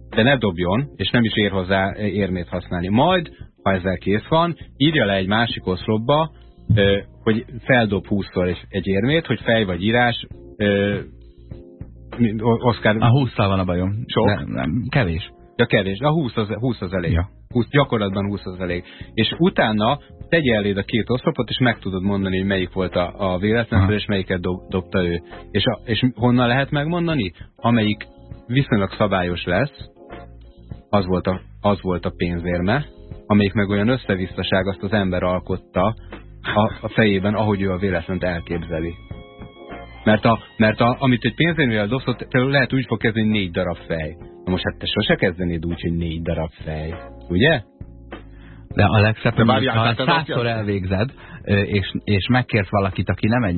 De ne dobjon, és nem is ér hozzá érmét használni. Majd, ha ezzel kész van, írja le egy másik oszlopba, hogy feldob 20-szor egy érmét, hogy fej vagy írás Oscar... A 20 van a bajom. Sok? Nem, nem, kevés. Ja, kevés. A 20 az, 20 az elég. Ja. 20, gyakorlatban 20 az elég. És utána tegye eléd a két oszlopot, és meg tudod mondani, hogy melyik volt a, a véletlen, és melyiket dob, dobta ő. És, a, és honnan lehet megmondani? Amelyik viszonylag szabályos lesz, az volt a, az volt a pénzérme, amelyik meg olyan összevisszaság azt az ember alkotta a, a fejében, ahogy ő a véletlent elképzeli. Mert, a, mert a, amit egy pénzérmével dobszott, lehet úgy fog kezdeni négy darab fej. Na most hát te sose kezdenéd úgy, hogy négy darab fej. Ugye? De a legszebb, ha százszor elvégzed, és, és megkért valakit, aki nem egy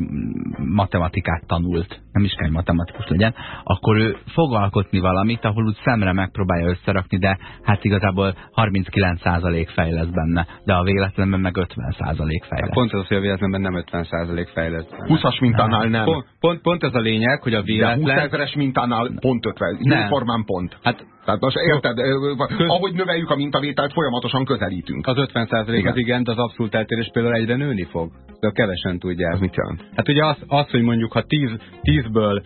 matematikát tanult, nem is kell matematikus legyen, akkor ő fog alkotni valamit, ahol úgy szemre megpróbálja összerakni, de hát igazából 39% fej lesz benne, de a véletlenben meg 50% fej lesz. Pont az, hogy a véletlenben nem 50% fej lesz. 20-as mintánál nem. Pont, pont, pont ez a lényeg, hogy a véletlen... De 20 ezeres mintánál pont 50, jóformán pont. Hát tehát most érted, köz... ahogy növeljük a mintavételt, folyamatosan közelítünk. Az 50 igen. az igen, de az abszolút eltérés például egyre nőni fog. De kevesen tudják. Ez mit jelent? Hát ugye az, az hogy mondjuk ha 10, 10-ből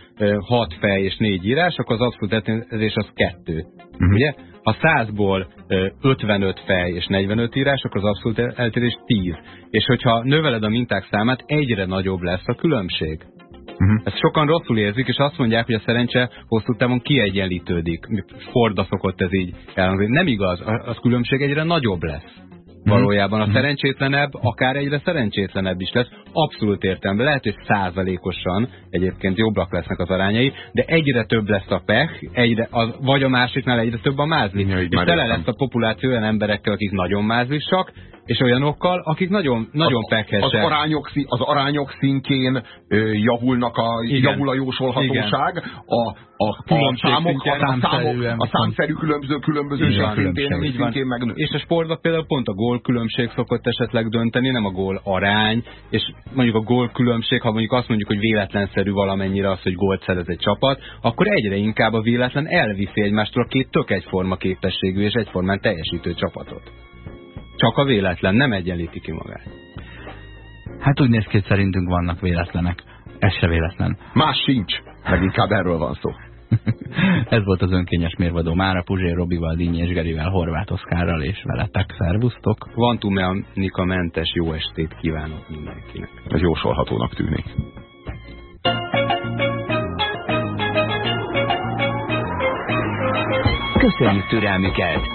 6 fej és 4 írás, akkor az abszolút eltérés az 2. Uh -huh. Ugye? Ha 100-ból 55 fej és 45 írás, akkor az abszolút eltérés 10. És hogyha növeled a minták számát, egyre nagyobb lesz a különbség. Uh -huh. Ezt sokan rosszul érzik, és azt mondják, hogy a szerencse hosszú távon kiegyenlítődik. Forda szokott ez így elhangzni. Nem igaz, az különbség egyre nagyobb lesz. Mhm. valójában. A mhm. szerencsétlenebb akár egyre szerencsétlenebb is lesz. Abszolút értem. Lehet, hogy százalékosan egyébként jobbak lesznek az arányai, de egyre több lesz a pech, egyre, az, vagy a másiknál egyre több a mázli. Ja, és tele lesz a populáció olyan emberekkel, akik nagyon mázlisak, és olyanokkal, akik nagyon, nagyon az, pekesek. Az arányok, az arányok szintjén ö, javulnak a, javul a jósolhatóság, a, a, a számok, a, a, számok, a számszerű különböző különbözőség szintén, szintén megnő. És a sportban például pont a gól különbség szokott esetleg dönteni, nem a gól arány, és mondjuk a gól különbség, ha mondjuk azt mondjuk, hogy véletlenszerű valamennyire az, hogy gólt szerez egy csapat, akkor egyre inkább a véletlen elviszi egymástól a két tök egyforma képességű és egyformán teljesítő csapatot. Csak a véletlen, nem egyenlíti ki magát. Hát úgy néz ki, hogy szerintünk vannak véletlenek. Ez se véletlen. Más sincs. Meg inkább erről van szó. Ez volt az önkényes mérvadó. Mára Puzsé Robival, Dínyi és Gerivel, Horváth Oszkárral és veletek. Szervusztok! Kvantumenika mentes jó estét kívánok mindenkinek. Ez jósolhatónak tűnik. Köszönjük türelmüket!